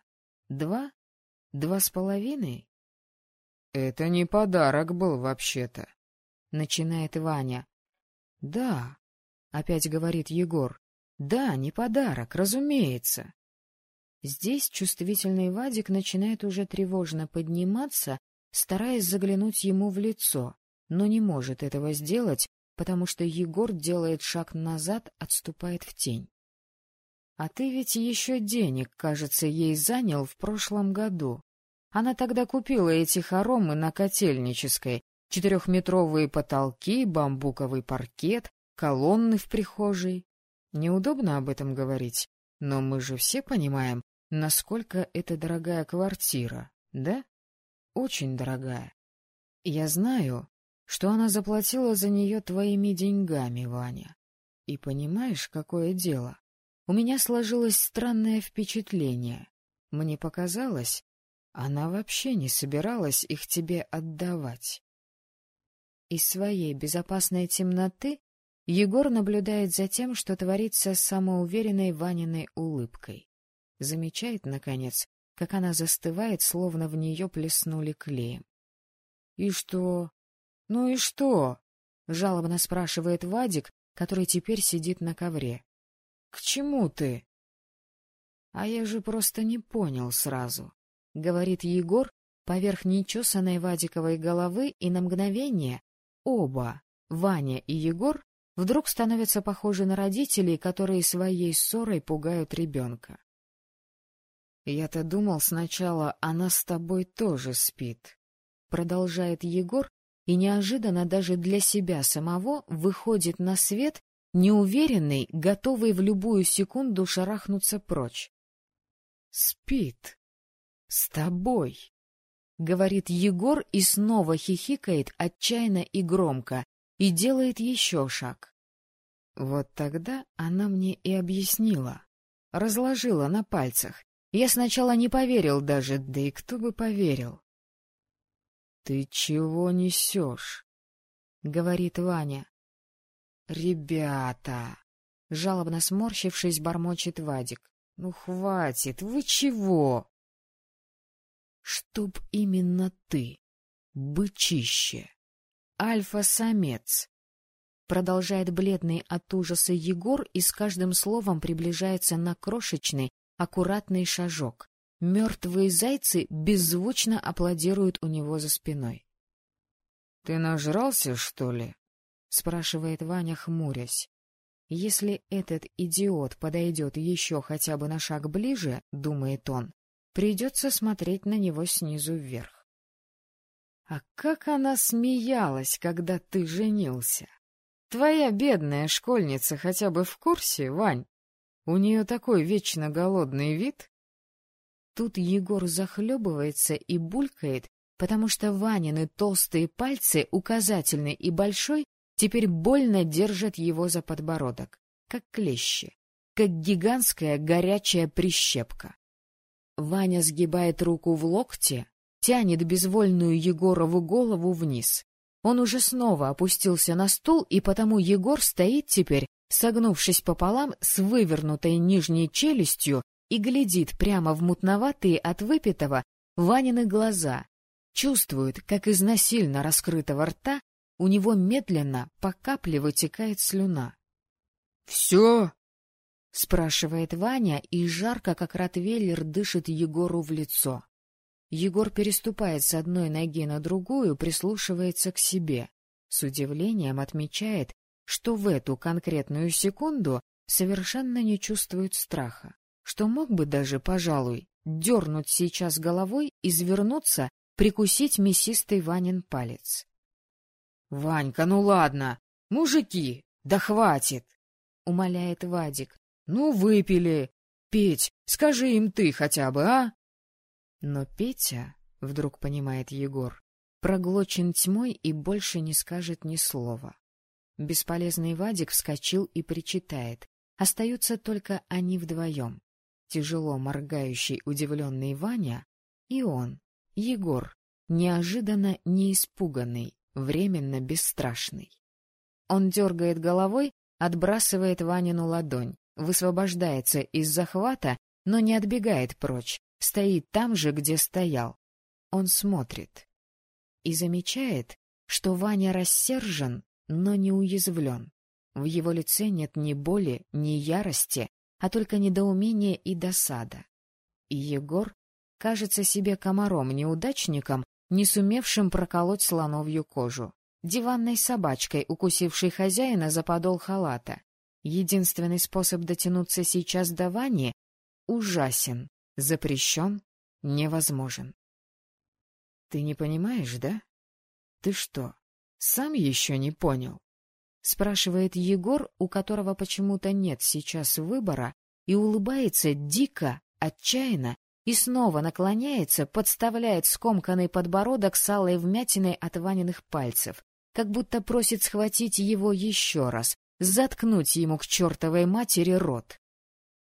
Два? Два с половиной? — Это не подарок был вообще-то, — начинает Ваня. — Да, — опять говорит Егор. — Да, не подарок, разумеется. Здесь чувствительный Вадик начинает уже тревожно подниматься, стараясь заглянуть ему в лицо но не может этого сделать, потому что Егор делает шаг назад, отступает в тень. — А ты ведь еще денег, кажется, ей занял в прошлом году. Она тогда купила эти хоромы на Котельнической, четырехметровые потолки, бамбуковый паркет, колонны в прихожей. Неудобно об этом говорить, но мы же все понимаем, насколько это дорогая квартира, да? Очень дорогая. Я знаю, что она заплатила за нее твоими деньгами, Ваня. И понимаешь, какое дело? У меня сложилось странное впечатление. Мне показалось, она вообще не собиралась их тебе отдавать. Из своей безопасной темноты Егор наблюдает за тем, что творится с самоуверенной Ваниной улыбкой. Замечает, наконец, как она застывает, словно в нее плеснули клеем. — И что, — Ну и что? — жалобно спрашивает Вадик, который теперь сидит на ковре. — К чему ты? — А я же просто не понял сразу, — говорит Егор поверх нечесанной Вадиковой головы, и на мгновение оба, Ваня и Егор, вдруг становятся похожи на родителей, которые своей ссорой пугают ребенка. — Я-то думал сначала, она с тобой тоже спит, — продолжает Егор, и неожиданно даже для себя самого выходит на свет, неуверенный, готовый в любую секунду шарахнуться прочь. — Спит. С тобой. — говорит Егор и снова хихикает отчаянно и громко, и делает еще шаг. Вот тогда она мне и объяснила, разложила на пальцах. Я сначала не поверил даже, да и кто бы поверил. — Ты чего несешь? — говорит Ваня. — Ребята! — жалобно сморщившись, бормочет Вадик. — Ну, хватит, вы чего? — Чтоб именно ты, бычище, альфа-самец, продолжает бледный от ужаса Егор и с каждым словом приближается на крошечный, аккуратный шажок. Мертвые зайцы беззвучно аплодируют у него за спиной. — Ты нажрался, что ли? — спрашивает Ваня, хмурясь. Если этот идиот подойдет еще хотя бы на шаг ближе, думает он, придется смотреть на него снизу вверх. А как она смеялась, когда ты женился! Твоя бедная школьница хотя бы в курсе, Вань? У нее такой вечно голодный вид. Тут Егор захлебывается и булькает, потому что Ванины толстые пальцы, указательный и большой, теперь больно держат его за подбородок, как клещи, как гигантская горячая прищепка. Ваня сгибает руку в локте, тянет безвольную Егорову голову вниз. Он уже снова опустился на стул, и потому Егор стоит теперь, согнувшись пополам с вывернутой нижней челюстью, и глядит прямо в мутноватые от выпитого Ванины глаза, чувствует, как из насильно раскрытого рта у него медленно по капле вытекает слюна. — Все? — спрашивает Ваня, и жарко, как ротвейлер, дышит Егору в лицо. Егор переступает с одной ноги на другую, прислушивается к себе. С удивлением отмечает, что в эту конкретную секунду совершенно не чувствует страха, что мог бы даже, пожалуй, дернуть сейчас головой, извернуться, прикусить мясистый Ванин палец. — Ванька, ну ладно, мужики, да хватит! — умоляет Вадик. — Ну, выпили. Петь, скажи им ты хотя бы, а? Но Петя, — вдруг понимает Егор, проглочен тьмой и больше не скажет ни слова. Бесполезный Вадик вскочил и причитает. Остаются только они вдвоем. Тяжело моргающий удивленный Ваня и он, Егор, неожиданно не испуганный, временно бесстрашный. Он дергает головой, отбрасывает Ванину ладонь, высвобождается из захвата, но не отбегает прочь, стоит там же, где стоял. Он смотрит и замечает, что Ваня рассержен, но не уязвлен. В его лице нет ни боли, ни ярости, а только недоумения и досада. И Егор кажется себе комаром-неудачником, не сумевшим проколоть слоновью кожу, диванной собачкой, укусившей хозяина за подол халата. Единственный способ дотянуться сейчас до Вани ужасен, запрещен, невозможен. Ты не понимаешь, да? Ты что, сам еще не понял? Спрашивает Егор, у которого почему-то нет сейчас выбора, и улыбается дико, отчаянно и снова наклоняется, подставляет скомканный подбородок с алой вмятиной от Ваниных пальцев, как будто просит схватить его еще раз, заткнуть ему к чертовой матери рот.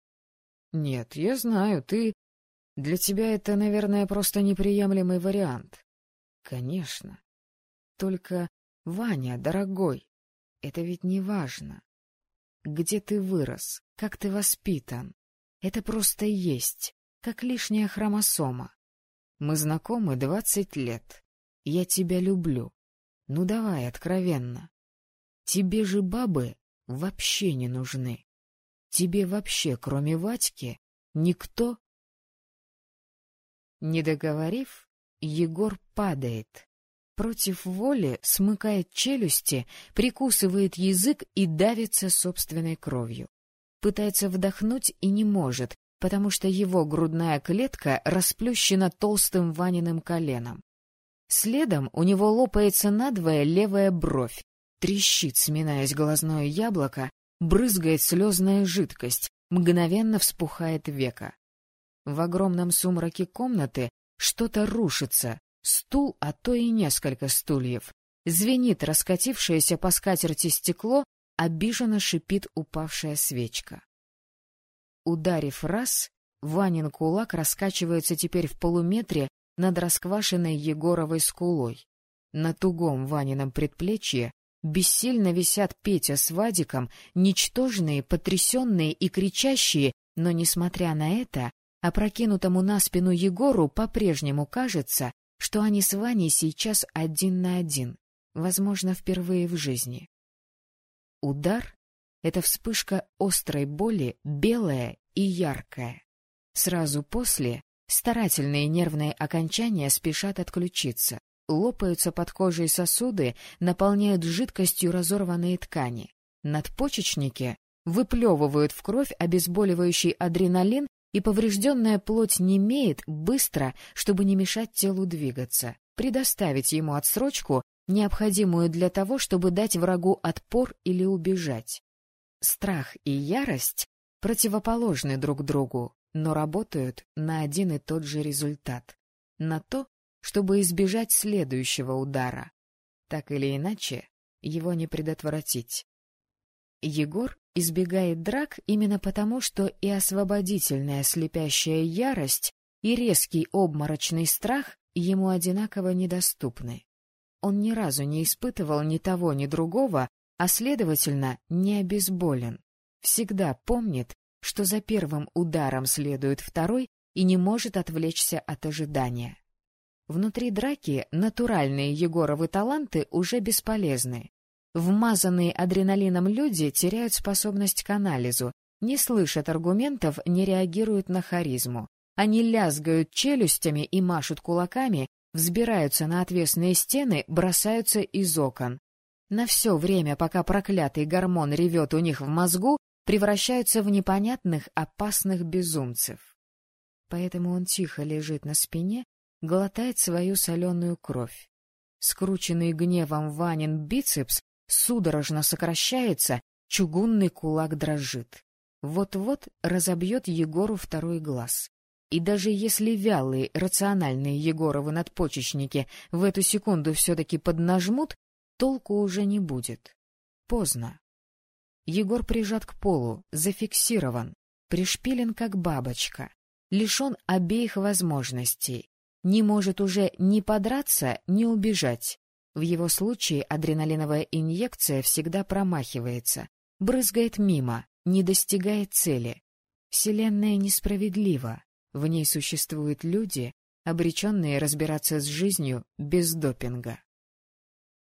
— Нет, я знаю, ты... Для тебя это, наверное, просто неприемлемый вариант. — Конечно. Только, Ваня, дорогой, это ведь не важно. Где ты вырос, как ты воспитан, это просто есть как лишняя хромосома. Мы знакомы двадцать лет. Я тебя люблю. Ну давай, откровенно. Тебе же бабы вообще не нужны. Тебе вообще, кроме Вадьки, никто... Не договорив, Егор падает. Против воли смыкает челюсти, прикусывает язык и давится собственной кровью. Пытается вдохнуть и не может, потому что его грудная клетка расплющена толстым Ваниным коленом. Следом у него лопается надвое левая бровь, трещит, сминаясь глазное яблоко, брызгает слезная жидкость, мгновенно вспухает века. В огромном сумраке комнаты что-то рушится, стул, а то и несколько стульев. Звенит раскатившееся по скатерти стекло, обиженно шипит упавшая свечка. Ударив раз, Ванин кулак раскачивается теперь в полуметре над расквашенной Егоровой скулой. На тугом Ванином предплечье бессильно висят Петя с Вадиком, ничтожные, потрясенные и кричащие, но, несмотря на это, опрокинутому на спину Егору по-прежнему кажется, что они с Ваней сейчас один на один, возможно, впервые в жизни. Удар это вспышка острой боли, белая и яркая. Сразу после старательные нервные окончания спешат отключиться, лопаются под кожей сосуды, наполняют жидкостью разорванные ткани. Надпочечники выплевывают в кровь обезболивающий адреналин, и поврежденная плоть немеет быстро, чтобы не мешать телу двигаться, предоставить ему отсрочку, необходимую для того, чтобы дать врагу отпор или убежать. Страх и ярость противоположны друг другу, но работают на один и тот же результат — на то, чтобы избежать следующего удара. Так или иначе, его не предотвратить. Егор избегает драк именно потому, что и освободительная слепящая ярость, и резкий обморочный страх ему одинаково недоступны. Он ни разу не испытывал ни того, ни другого, а, следовательно, не обезболен. Всегда помнит, что за первым ударом следует второй и не может отвлечься от ожидания. Внутри драки натуральные Егоровы таланты уже бесполезны. Вмазанные адреналином люди теряют способность к анализу, не слышат аргументов, не реагируют на харизму. Они лязгают челюстями и машут кулаками, взбираются на отвесные стены, бросаются из окон. На все время, пока проклятый гормон ревет у них в мозгу, превращаются в непонятных, опасных безумцев. Поэтому он тихо лежит на спине, глотает свою соленую кровь. Скрученный гневом Ванин бицепс судорожно сокращается, чугунный кулак дрожит. Вот-вот разобьет Егору второй глаз. И даже если вялые, рациональные Егоровы надпочечники в эту секунду все-таки поднажмут, толку уже не будет. Поздно. Егор прижат к полу, зафиксирован, пришпилен как бабочка, лишен обеих возможностей. Не может уже ни подраться, ни убежать. В его случае адреналиновая инъекция всегда промахивается, брызгает мимо, не достигает цели. Вселенная несправедлива. В ней существуют люди, обреченные разбираться с жизнью без допинга.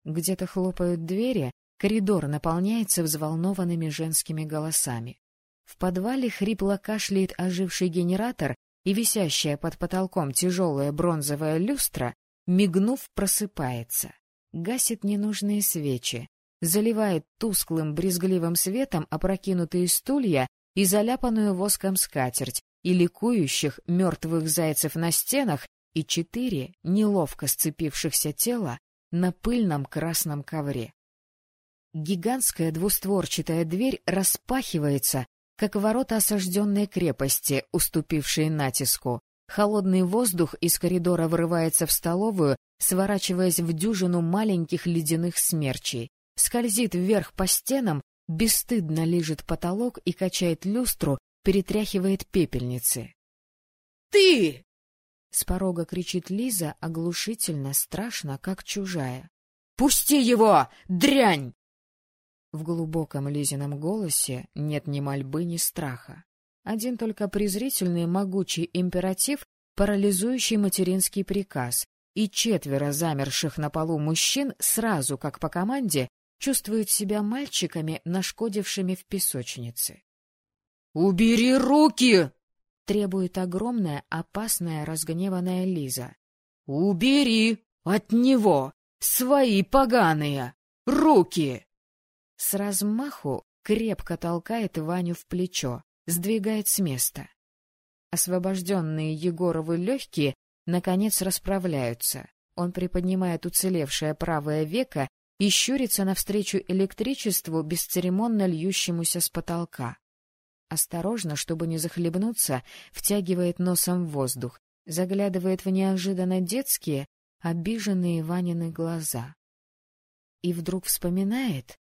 Где-то хлопают двери, коридор наполняется взволнованными женскими голосами. В подвале хрипло кашляет оживший генератор, и висящая под потолком тяжелая бронзовая люстра, мигнув, просыпается гасит ненужные свечи, заливает тусклым брезгливым светом опрокинутые стулья и заляпанную воском скатерть, и ликующих мертвых зайцев на стенах, и четыре неловко сцепившихся тела на пыльном красном ковре. Гигантская двустворчатая дверь распахивается, как ворота осажденной крепости, уступившие натиску. Холодный воздух из коридора вырывается в столовую, сворачиваясь в дюжину маленьких ледяных смерчей, скользит вверх по стенам, бесстыдно лижет потолок и качает люстру, перетряхивает пепельницы. «Ты!» — с порога кричит Лиза, оглушительно, страшно, как чужая. «Пусти его, дрянь!» В глубоком Лизином голосе нет ни мольбы, ни страха. Один только презрительный могучий императив, парализующий материнский приказ, и четверо замерших на полу мужчин сразу, как по команде, чувствуют себя мальчиками, нашкодившими в песочнице. «Убери руки!» — требует огромная, опасная, разгневанная Лиза. «Убери от него свои поганые руки!» С размаху крепко толкает Ваню в плечо, сдвигает с места. Освобожденные Егоровы легкие наконец расправляются. Он приподнимает уцелевшее правое веко и щурится навстречу электричеству, бесцеремонно льющемуся с потолка. Осторожно, чтобы не захлебнуться, втягивает носом воздух, заглядывает в неожиданно детские, обиженные Ванины глаза. И вдруг вспоминает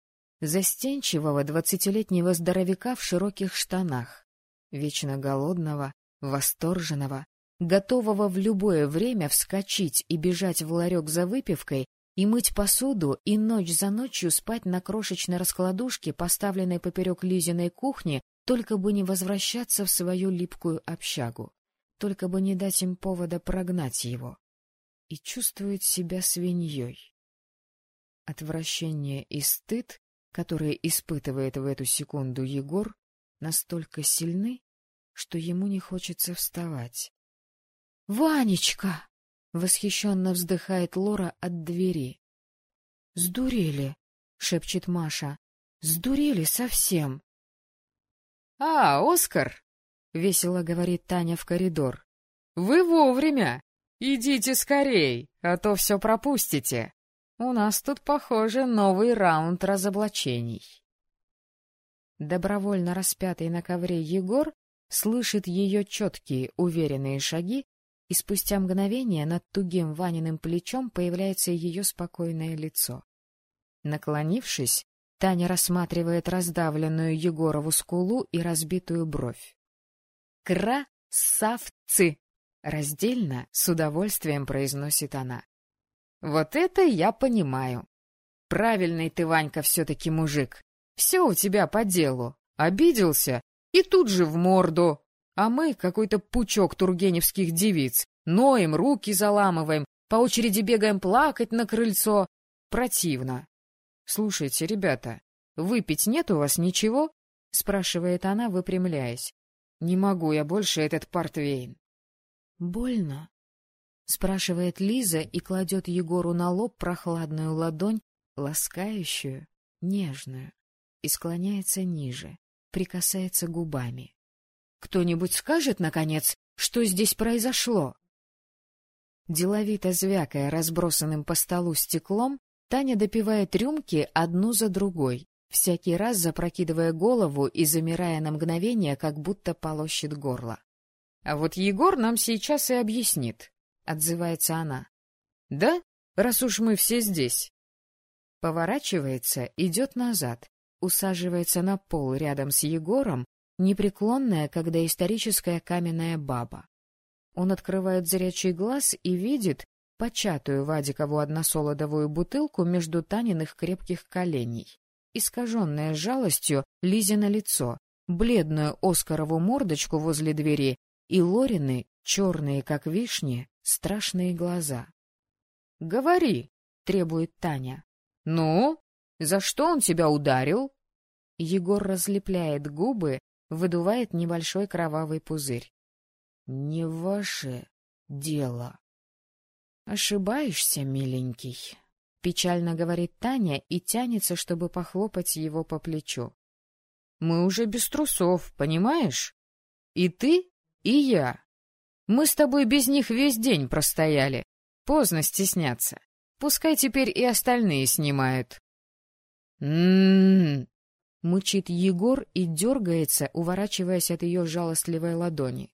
застенчивого двадцатилетнего здоровяка в широких штанах, вечно голодного, восторженного, готового в любое время вскочить и бежать в ларек за выпивкой, и мыть посуду, и ночь за ночью спать на крошечной раскладушке, поставленной поперек Лизиной кухни, только бы не возвращаться в свою липкую общагу, только бы не дать им повода прогнать его. И чувствует себя свиньей. Отвращение и стыд, которые испытывает в эту секунду Егор, настолько сильны, что ему не хочется вставать. «Ванечка!» — восхищенно вздыхает Лора от двери. — Сдурели, — шепчет Маша. — Сдурели совсем. — А, Оскар, — весело говорит Таня в коридор. — Вы вовремя. Идите скорей, а то все пропустите. У нас тут, похоже, новый раунд разоблачений. Добровольно распятый на ковре Егор слышит ее четкие, уверенные шаги, и спустя мгновение над тугим Ваниным плечом появляется ее спокойное лицо. Наклонившись, Таня рассматривает раздавленную Егорову скулу и разбитую бровь. «Красавцы!» — раздельно, с удовольствием произносит она. «Вот это я понимаю. Правильный ты, Ванька, все-таки мужик. Все у тебя по делу. Обиделся и тут же в морду. А мы, какой-то пучок тургеневских девиц, ноем, руки заламываем, по очереди бегаем плакать на крыльцо. Противно. Слушайте, ребята, выпить нет у вас ничего? — спрашивает она, выпрямляясь. — Не могу я больше этот портвейн. — Больно? — спрашивает Лиза и кладет Егору на лоб прохладную ладонь, ласкающую, нежную, и склоняется ниже прикасается губами. «Кто-нибудь скажет, наконец, что здесь произошло?» Деловито звякая разбросанным по столу стеклом, Таня допивает рюмки одну за другой, всякий раз запрокидывая голову и замирая на мгновение, как будто полощет горло. — А вот Егор нам сейчас и объяснит, — отзывается она. — Да, раз уж мы все здесь. Поворачивается, идет назад, усаживается на пол рядом с Егором, непреклонная, когда историческая каменная баба. Он открывает зрячий глаз и видит початую Вадикову односолодовую бутылку между Таниных крепких коленей, искаженное жалостью Лизина лицо, бледную Оскарову мордочку возле двери и Лорины, черные, как вишни, страшные глаза. — Говори, — требует Таня. — Ну? За что он тебя ударил? Егор разлепляет губы, выдувает небольшой кровавый пузырь. — Не ваше дело. — Ошибаешься, миленький, — печально говорит Таня и тянется, чтобы похлопать его по плечу. — Мы уже без трусов, понимаешь? И ты, и я. Мы с тобой без них весь день простояли. Поздно стесняться. Пускай теперь и остальные снимают. «М-м-м!» — мычит Егор и дергается, уворачиваясь от ее жалостливой ладони.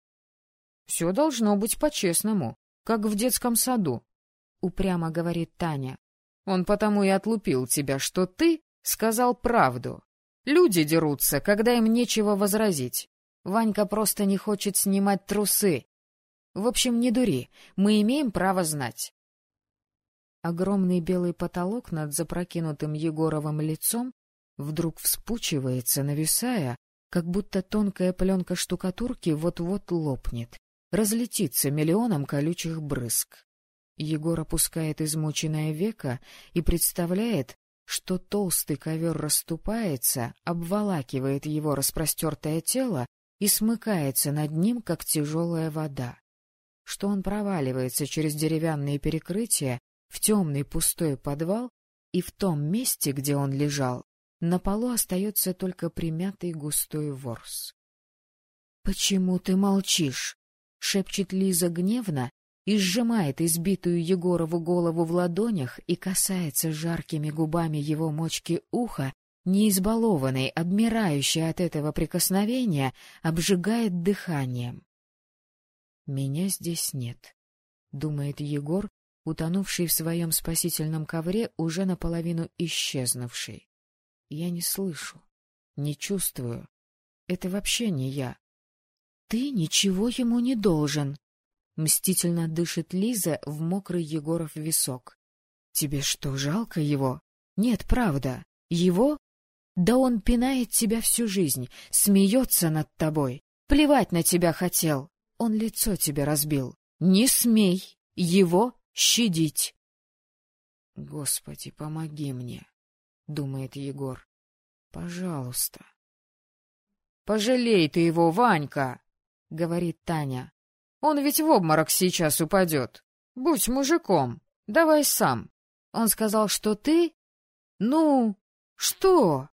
«Все должно быть по-честному, как в детском саду», — упрямо говорит Таня. «Он потому и отлупил тебя, что ты сказал правду. Люди дерутся, когда им нечего возразить. Ванька просто не хочет снимать трусы. В общем, не дури, мы имеем право знать. Огромный белый потолок над запрокинутым Егоровым лицом вдруг вспучивается, нависая, как будто тонкая пленка штукатурки вот-вот лопнет, разлетится миллионом колючих брызг. Егор опускает измученное веко и представляет, что толстый ковер расступается, обволакивает его распростертое тело и смыкается над ним, как тяжелая вода, что он проваливается через деревянные перекрытия в темный пустой подвал, и в том месте, где он лежал, на полу остается только примятый густой ворс. — Почему ты молчишь? — шепчет Лиза гневно и сжимает избитую Егорову голову в ладонях и касается жаркими губами его мочки уха, не избалованной, обмирающей от этого прикосновения, обжигает дыханием. «Меня здесь нет», — думает Егор, утонувший в своем спасительном ковре, уже наполовину исчезнувший. Я не слышу, не чувствую. Это вообще не я. — Ты ничего ему не должен, — мстительно дышит Лиза в мокрый Егоров висок. — Тебе что, жалко его? Нет, правда. Его? Да он пинает тебя всю жизнь, смеется над тобой. Плевать на тебя хотел. Он лицо тебе разбил. Не смей его щадить. — Господи, помоги мне, — думает Егор. — Пожалуйста. — Пожалей ты его, Ванька, — говорит Таня. — Он ведь в обморок сейчас упадет. Будь мужиком, давай сам. Он сказал, что ты... Ну, что?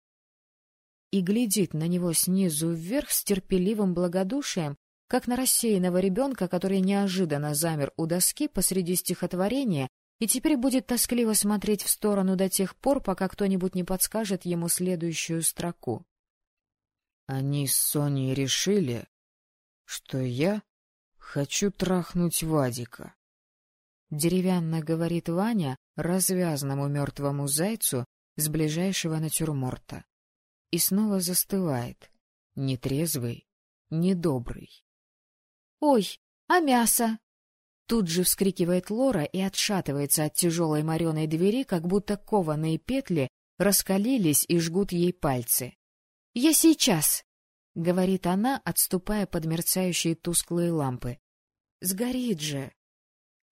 И глядит на него снизу вверх с терпеливым благодушием, как на рассеянного ребенка, который неожиданно замер у доски посреди стихотворения и теперь будет тоскливо смотреть в сторону до тех пор, пока кто-нибудь не подскажет ему следующую строку. Они с Соней решили, что я хочу трахнуть Вадика. Деревянно говорит Ваня развязному мертвому зайцу с ближайшего натюрморта. И снова застывает, нетрезвый, недобрый. — Ой, а мясо? Тут же вскрикивает Лора и отшатывается от тяжелой мореной двери, как будто кованые петли раскалились и жгут ей пальцы. — Я сейчас! — говорит она, отступая под мерцающие тусклые лампы. — Сгорит же!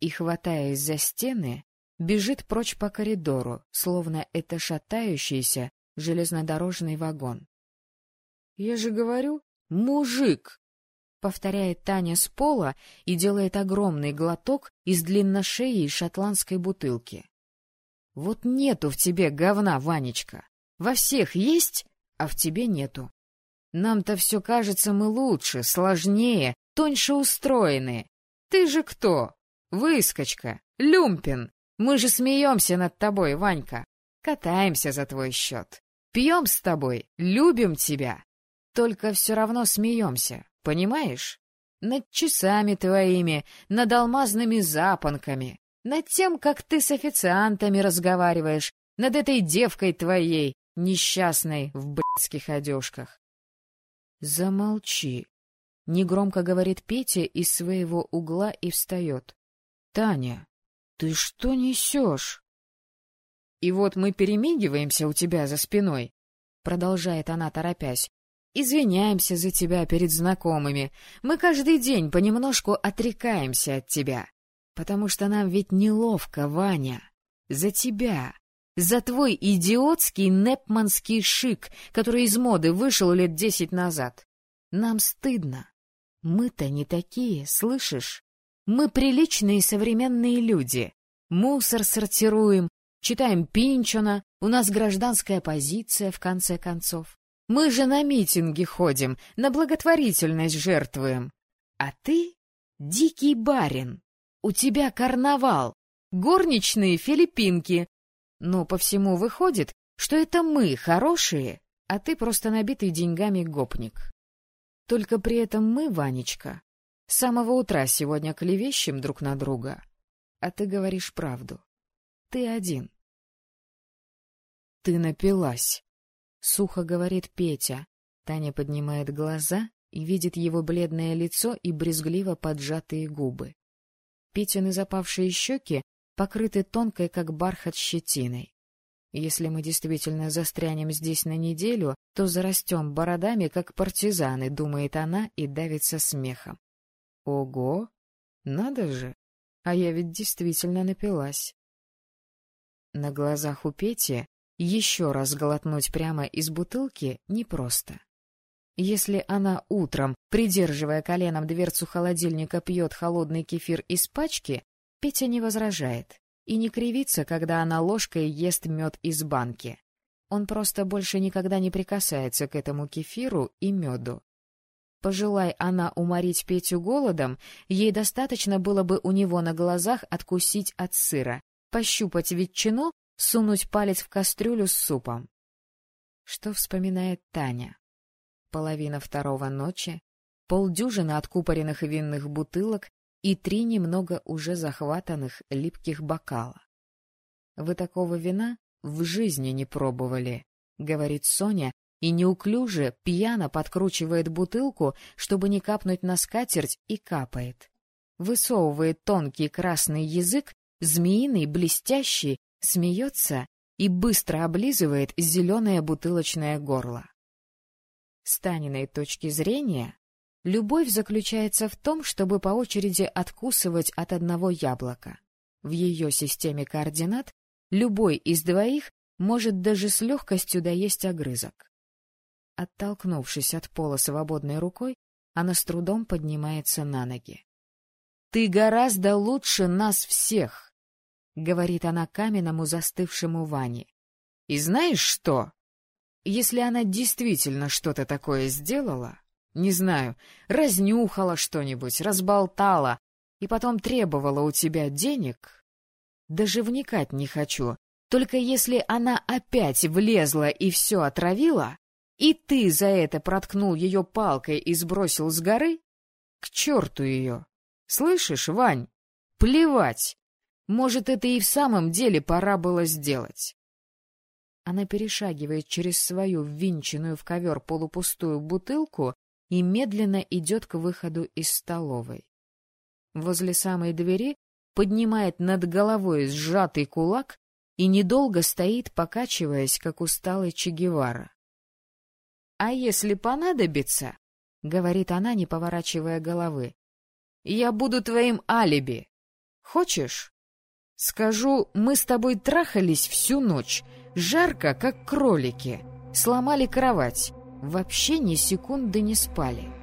И, хватаясь за стены, бежит прочь по коридору, словно это шатающийся железнодорожный вагон. — Я же говорю, мужик! — повторяет Таня с пола и делает огромный глоток из длинношеей шотландской бутылки. — Вот нету в тебе говна, Ванечка. Во всех есть, а в тебе нету. Нам-то все кажется мы лучше, сложнее, тоньше устроены. Ты же кто? Выскочка, люмпин. Мы же смеемся над тобой, Ванька. Катаемся за твой счет. Пьем с тобой, любим тебя. Только все равно смеемся, Понимаешь? Над часами твоими, над алмазными запонками, над тем, как ты с официантами разговариваешь, над этой девкой твоей, несчастной в блядских одежках. Замолчи. Негромко говорит Петя из своего угла и встает. Таня, ты что несешь? И вот мы перемигиваемся у тебя за спиной, продолжает она, торопясь. Извиняемся за тебя перед знакомыми. Мы каждый день понемножку отрекаемся от тебя. Потому что нам ведь неловко, Ваня. За тебя. За твой идиотский непманский шик, который из моды вышел лет десять назад. Нам стыдно. Мы-то не такие, слышишь? Мы приличные современные люди. Мусор сортируем, читаем Пинчона, у нас гражданская позиция, в конце концов. Мы же на митинги ходим, на благотворительность жертвуем. А ты — дикий барин. У тебя карнавал, горничные филиппинки. Но по всему выходит, что это мы хорошие, а ты просто набитый деньгами гопник. Только при этом мы, Ванечка, с самого утра сегодня клевещем друг на друга. А ты говоришь правду. Ты один. Ты напилась. — сухо говорит Петя. Таня поднимает глаза и видит его бледное лицо и брезгливо поджатые губы. Петины запавшие щеки покрыты тонкой, как бархат, щетиной. Если мы действительно застрянем здесь на неделю, то зарастем бородами, как партизаны, думает она и давится смехом. Ого! Надо же! А я ведь действительно напилась. На глазах у Пети еще раз глотнуть прямо из бутылки непросто. Если она утром, придерживая коленом дверцу холодильника, пьет холодный кефир из пачки, Петя не возражает и не кривится, когда она ложкой ест мед из банки. Он просто больше никогда не прикасается к этому кефиру и меду. Пожелай она уморить Петю голодом, ей достаточно было бы у него на глазах откусить от сыра, пощупать ветчину сунуть палец в кастрюлю с супом. Что вспоминает Таня? Половина второго ночи, полдюжины откупоренных винных бутылок и три немного уже захватанных липких бокала. «Вы такого вина в жизни не пробовали», — говорит Соня, и неуклюже, пьяно подкручивает бутылку, чтобы не капнуть на скатерть, и капает. Высовывает тонкий красный язык, змеиный, блестящий, смеется и быстро облизывает зеленое бутылочное горло. С Таниной точки зрения, любовь заключается в том, чтобы по очереди откусывать от одного яблока. В ее системе координат любой из двоих может даже с легкостью доесть огрызок. Оттолкнувшись от пола свободной рукой, она с трудом поднимается на ноги. Ты гораздо лучше нас всех, — говорит она каменному застывшему Ване. И знаешь что? Если она действительно что-то такое сделала, не знаю, разнюхала что-нибудь, разболтала, и потом требовала у тебя денег, даже вникать не хочу. Только если она опять влезла и все отравила, и ты за это проткнул ее палкой и сбросил с горы, к черту ее! Слышишь, Вань? Плевать! Может, это и в самом деле пора было сделать. Она перешагивает через свою ввинченную в ковер полупустую бутылку и медленно идет к выходу из столовой. Возле самой двери поднимает над головой сжатый кулак и недолго стоит, покачиваясь, как усталый Че А если понадобится, — говорит она, не поворачивая головы, — я буду твоим алиби. Хочешь? Скажу, мы с тобой трахались всю ночь, жарко, как кролики, сломали кровать, вообще ни секунды не спали. —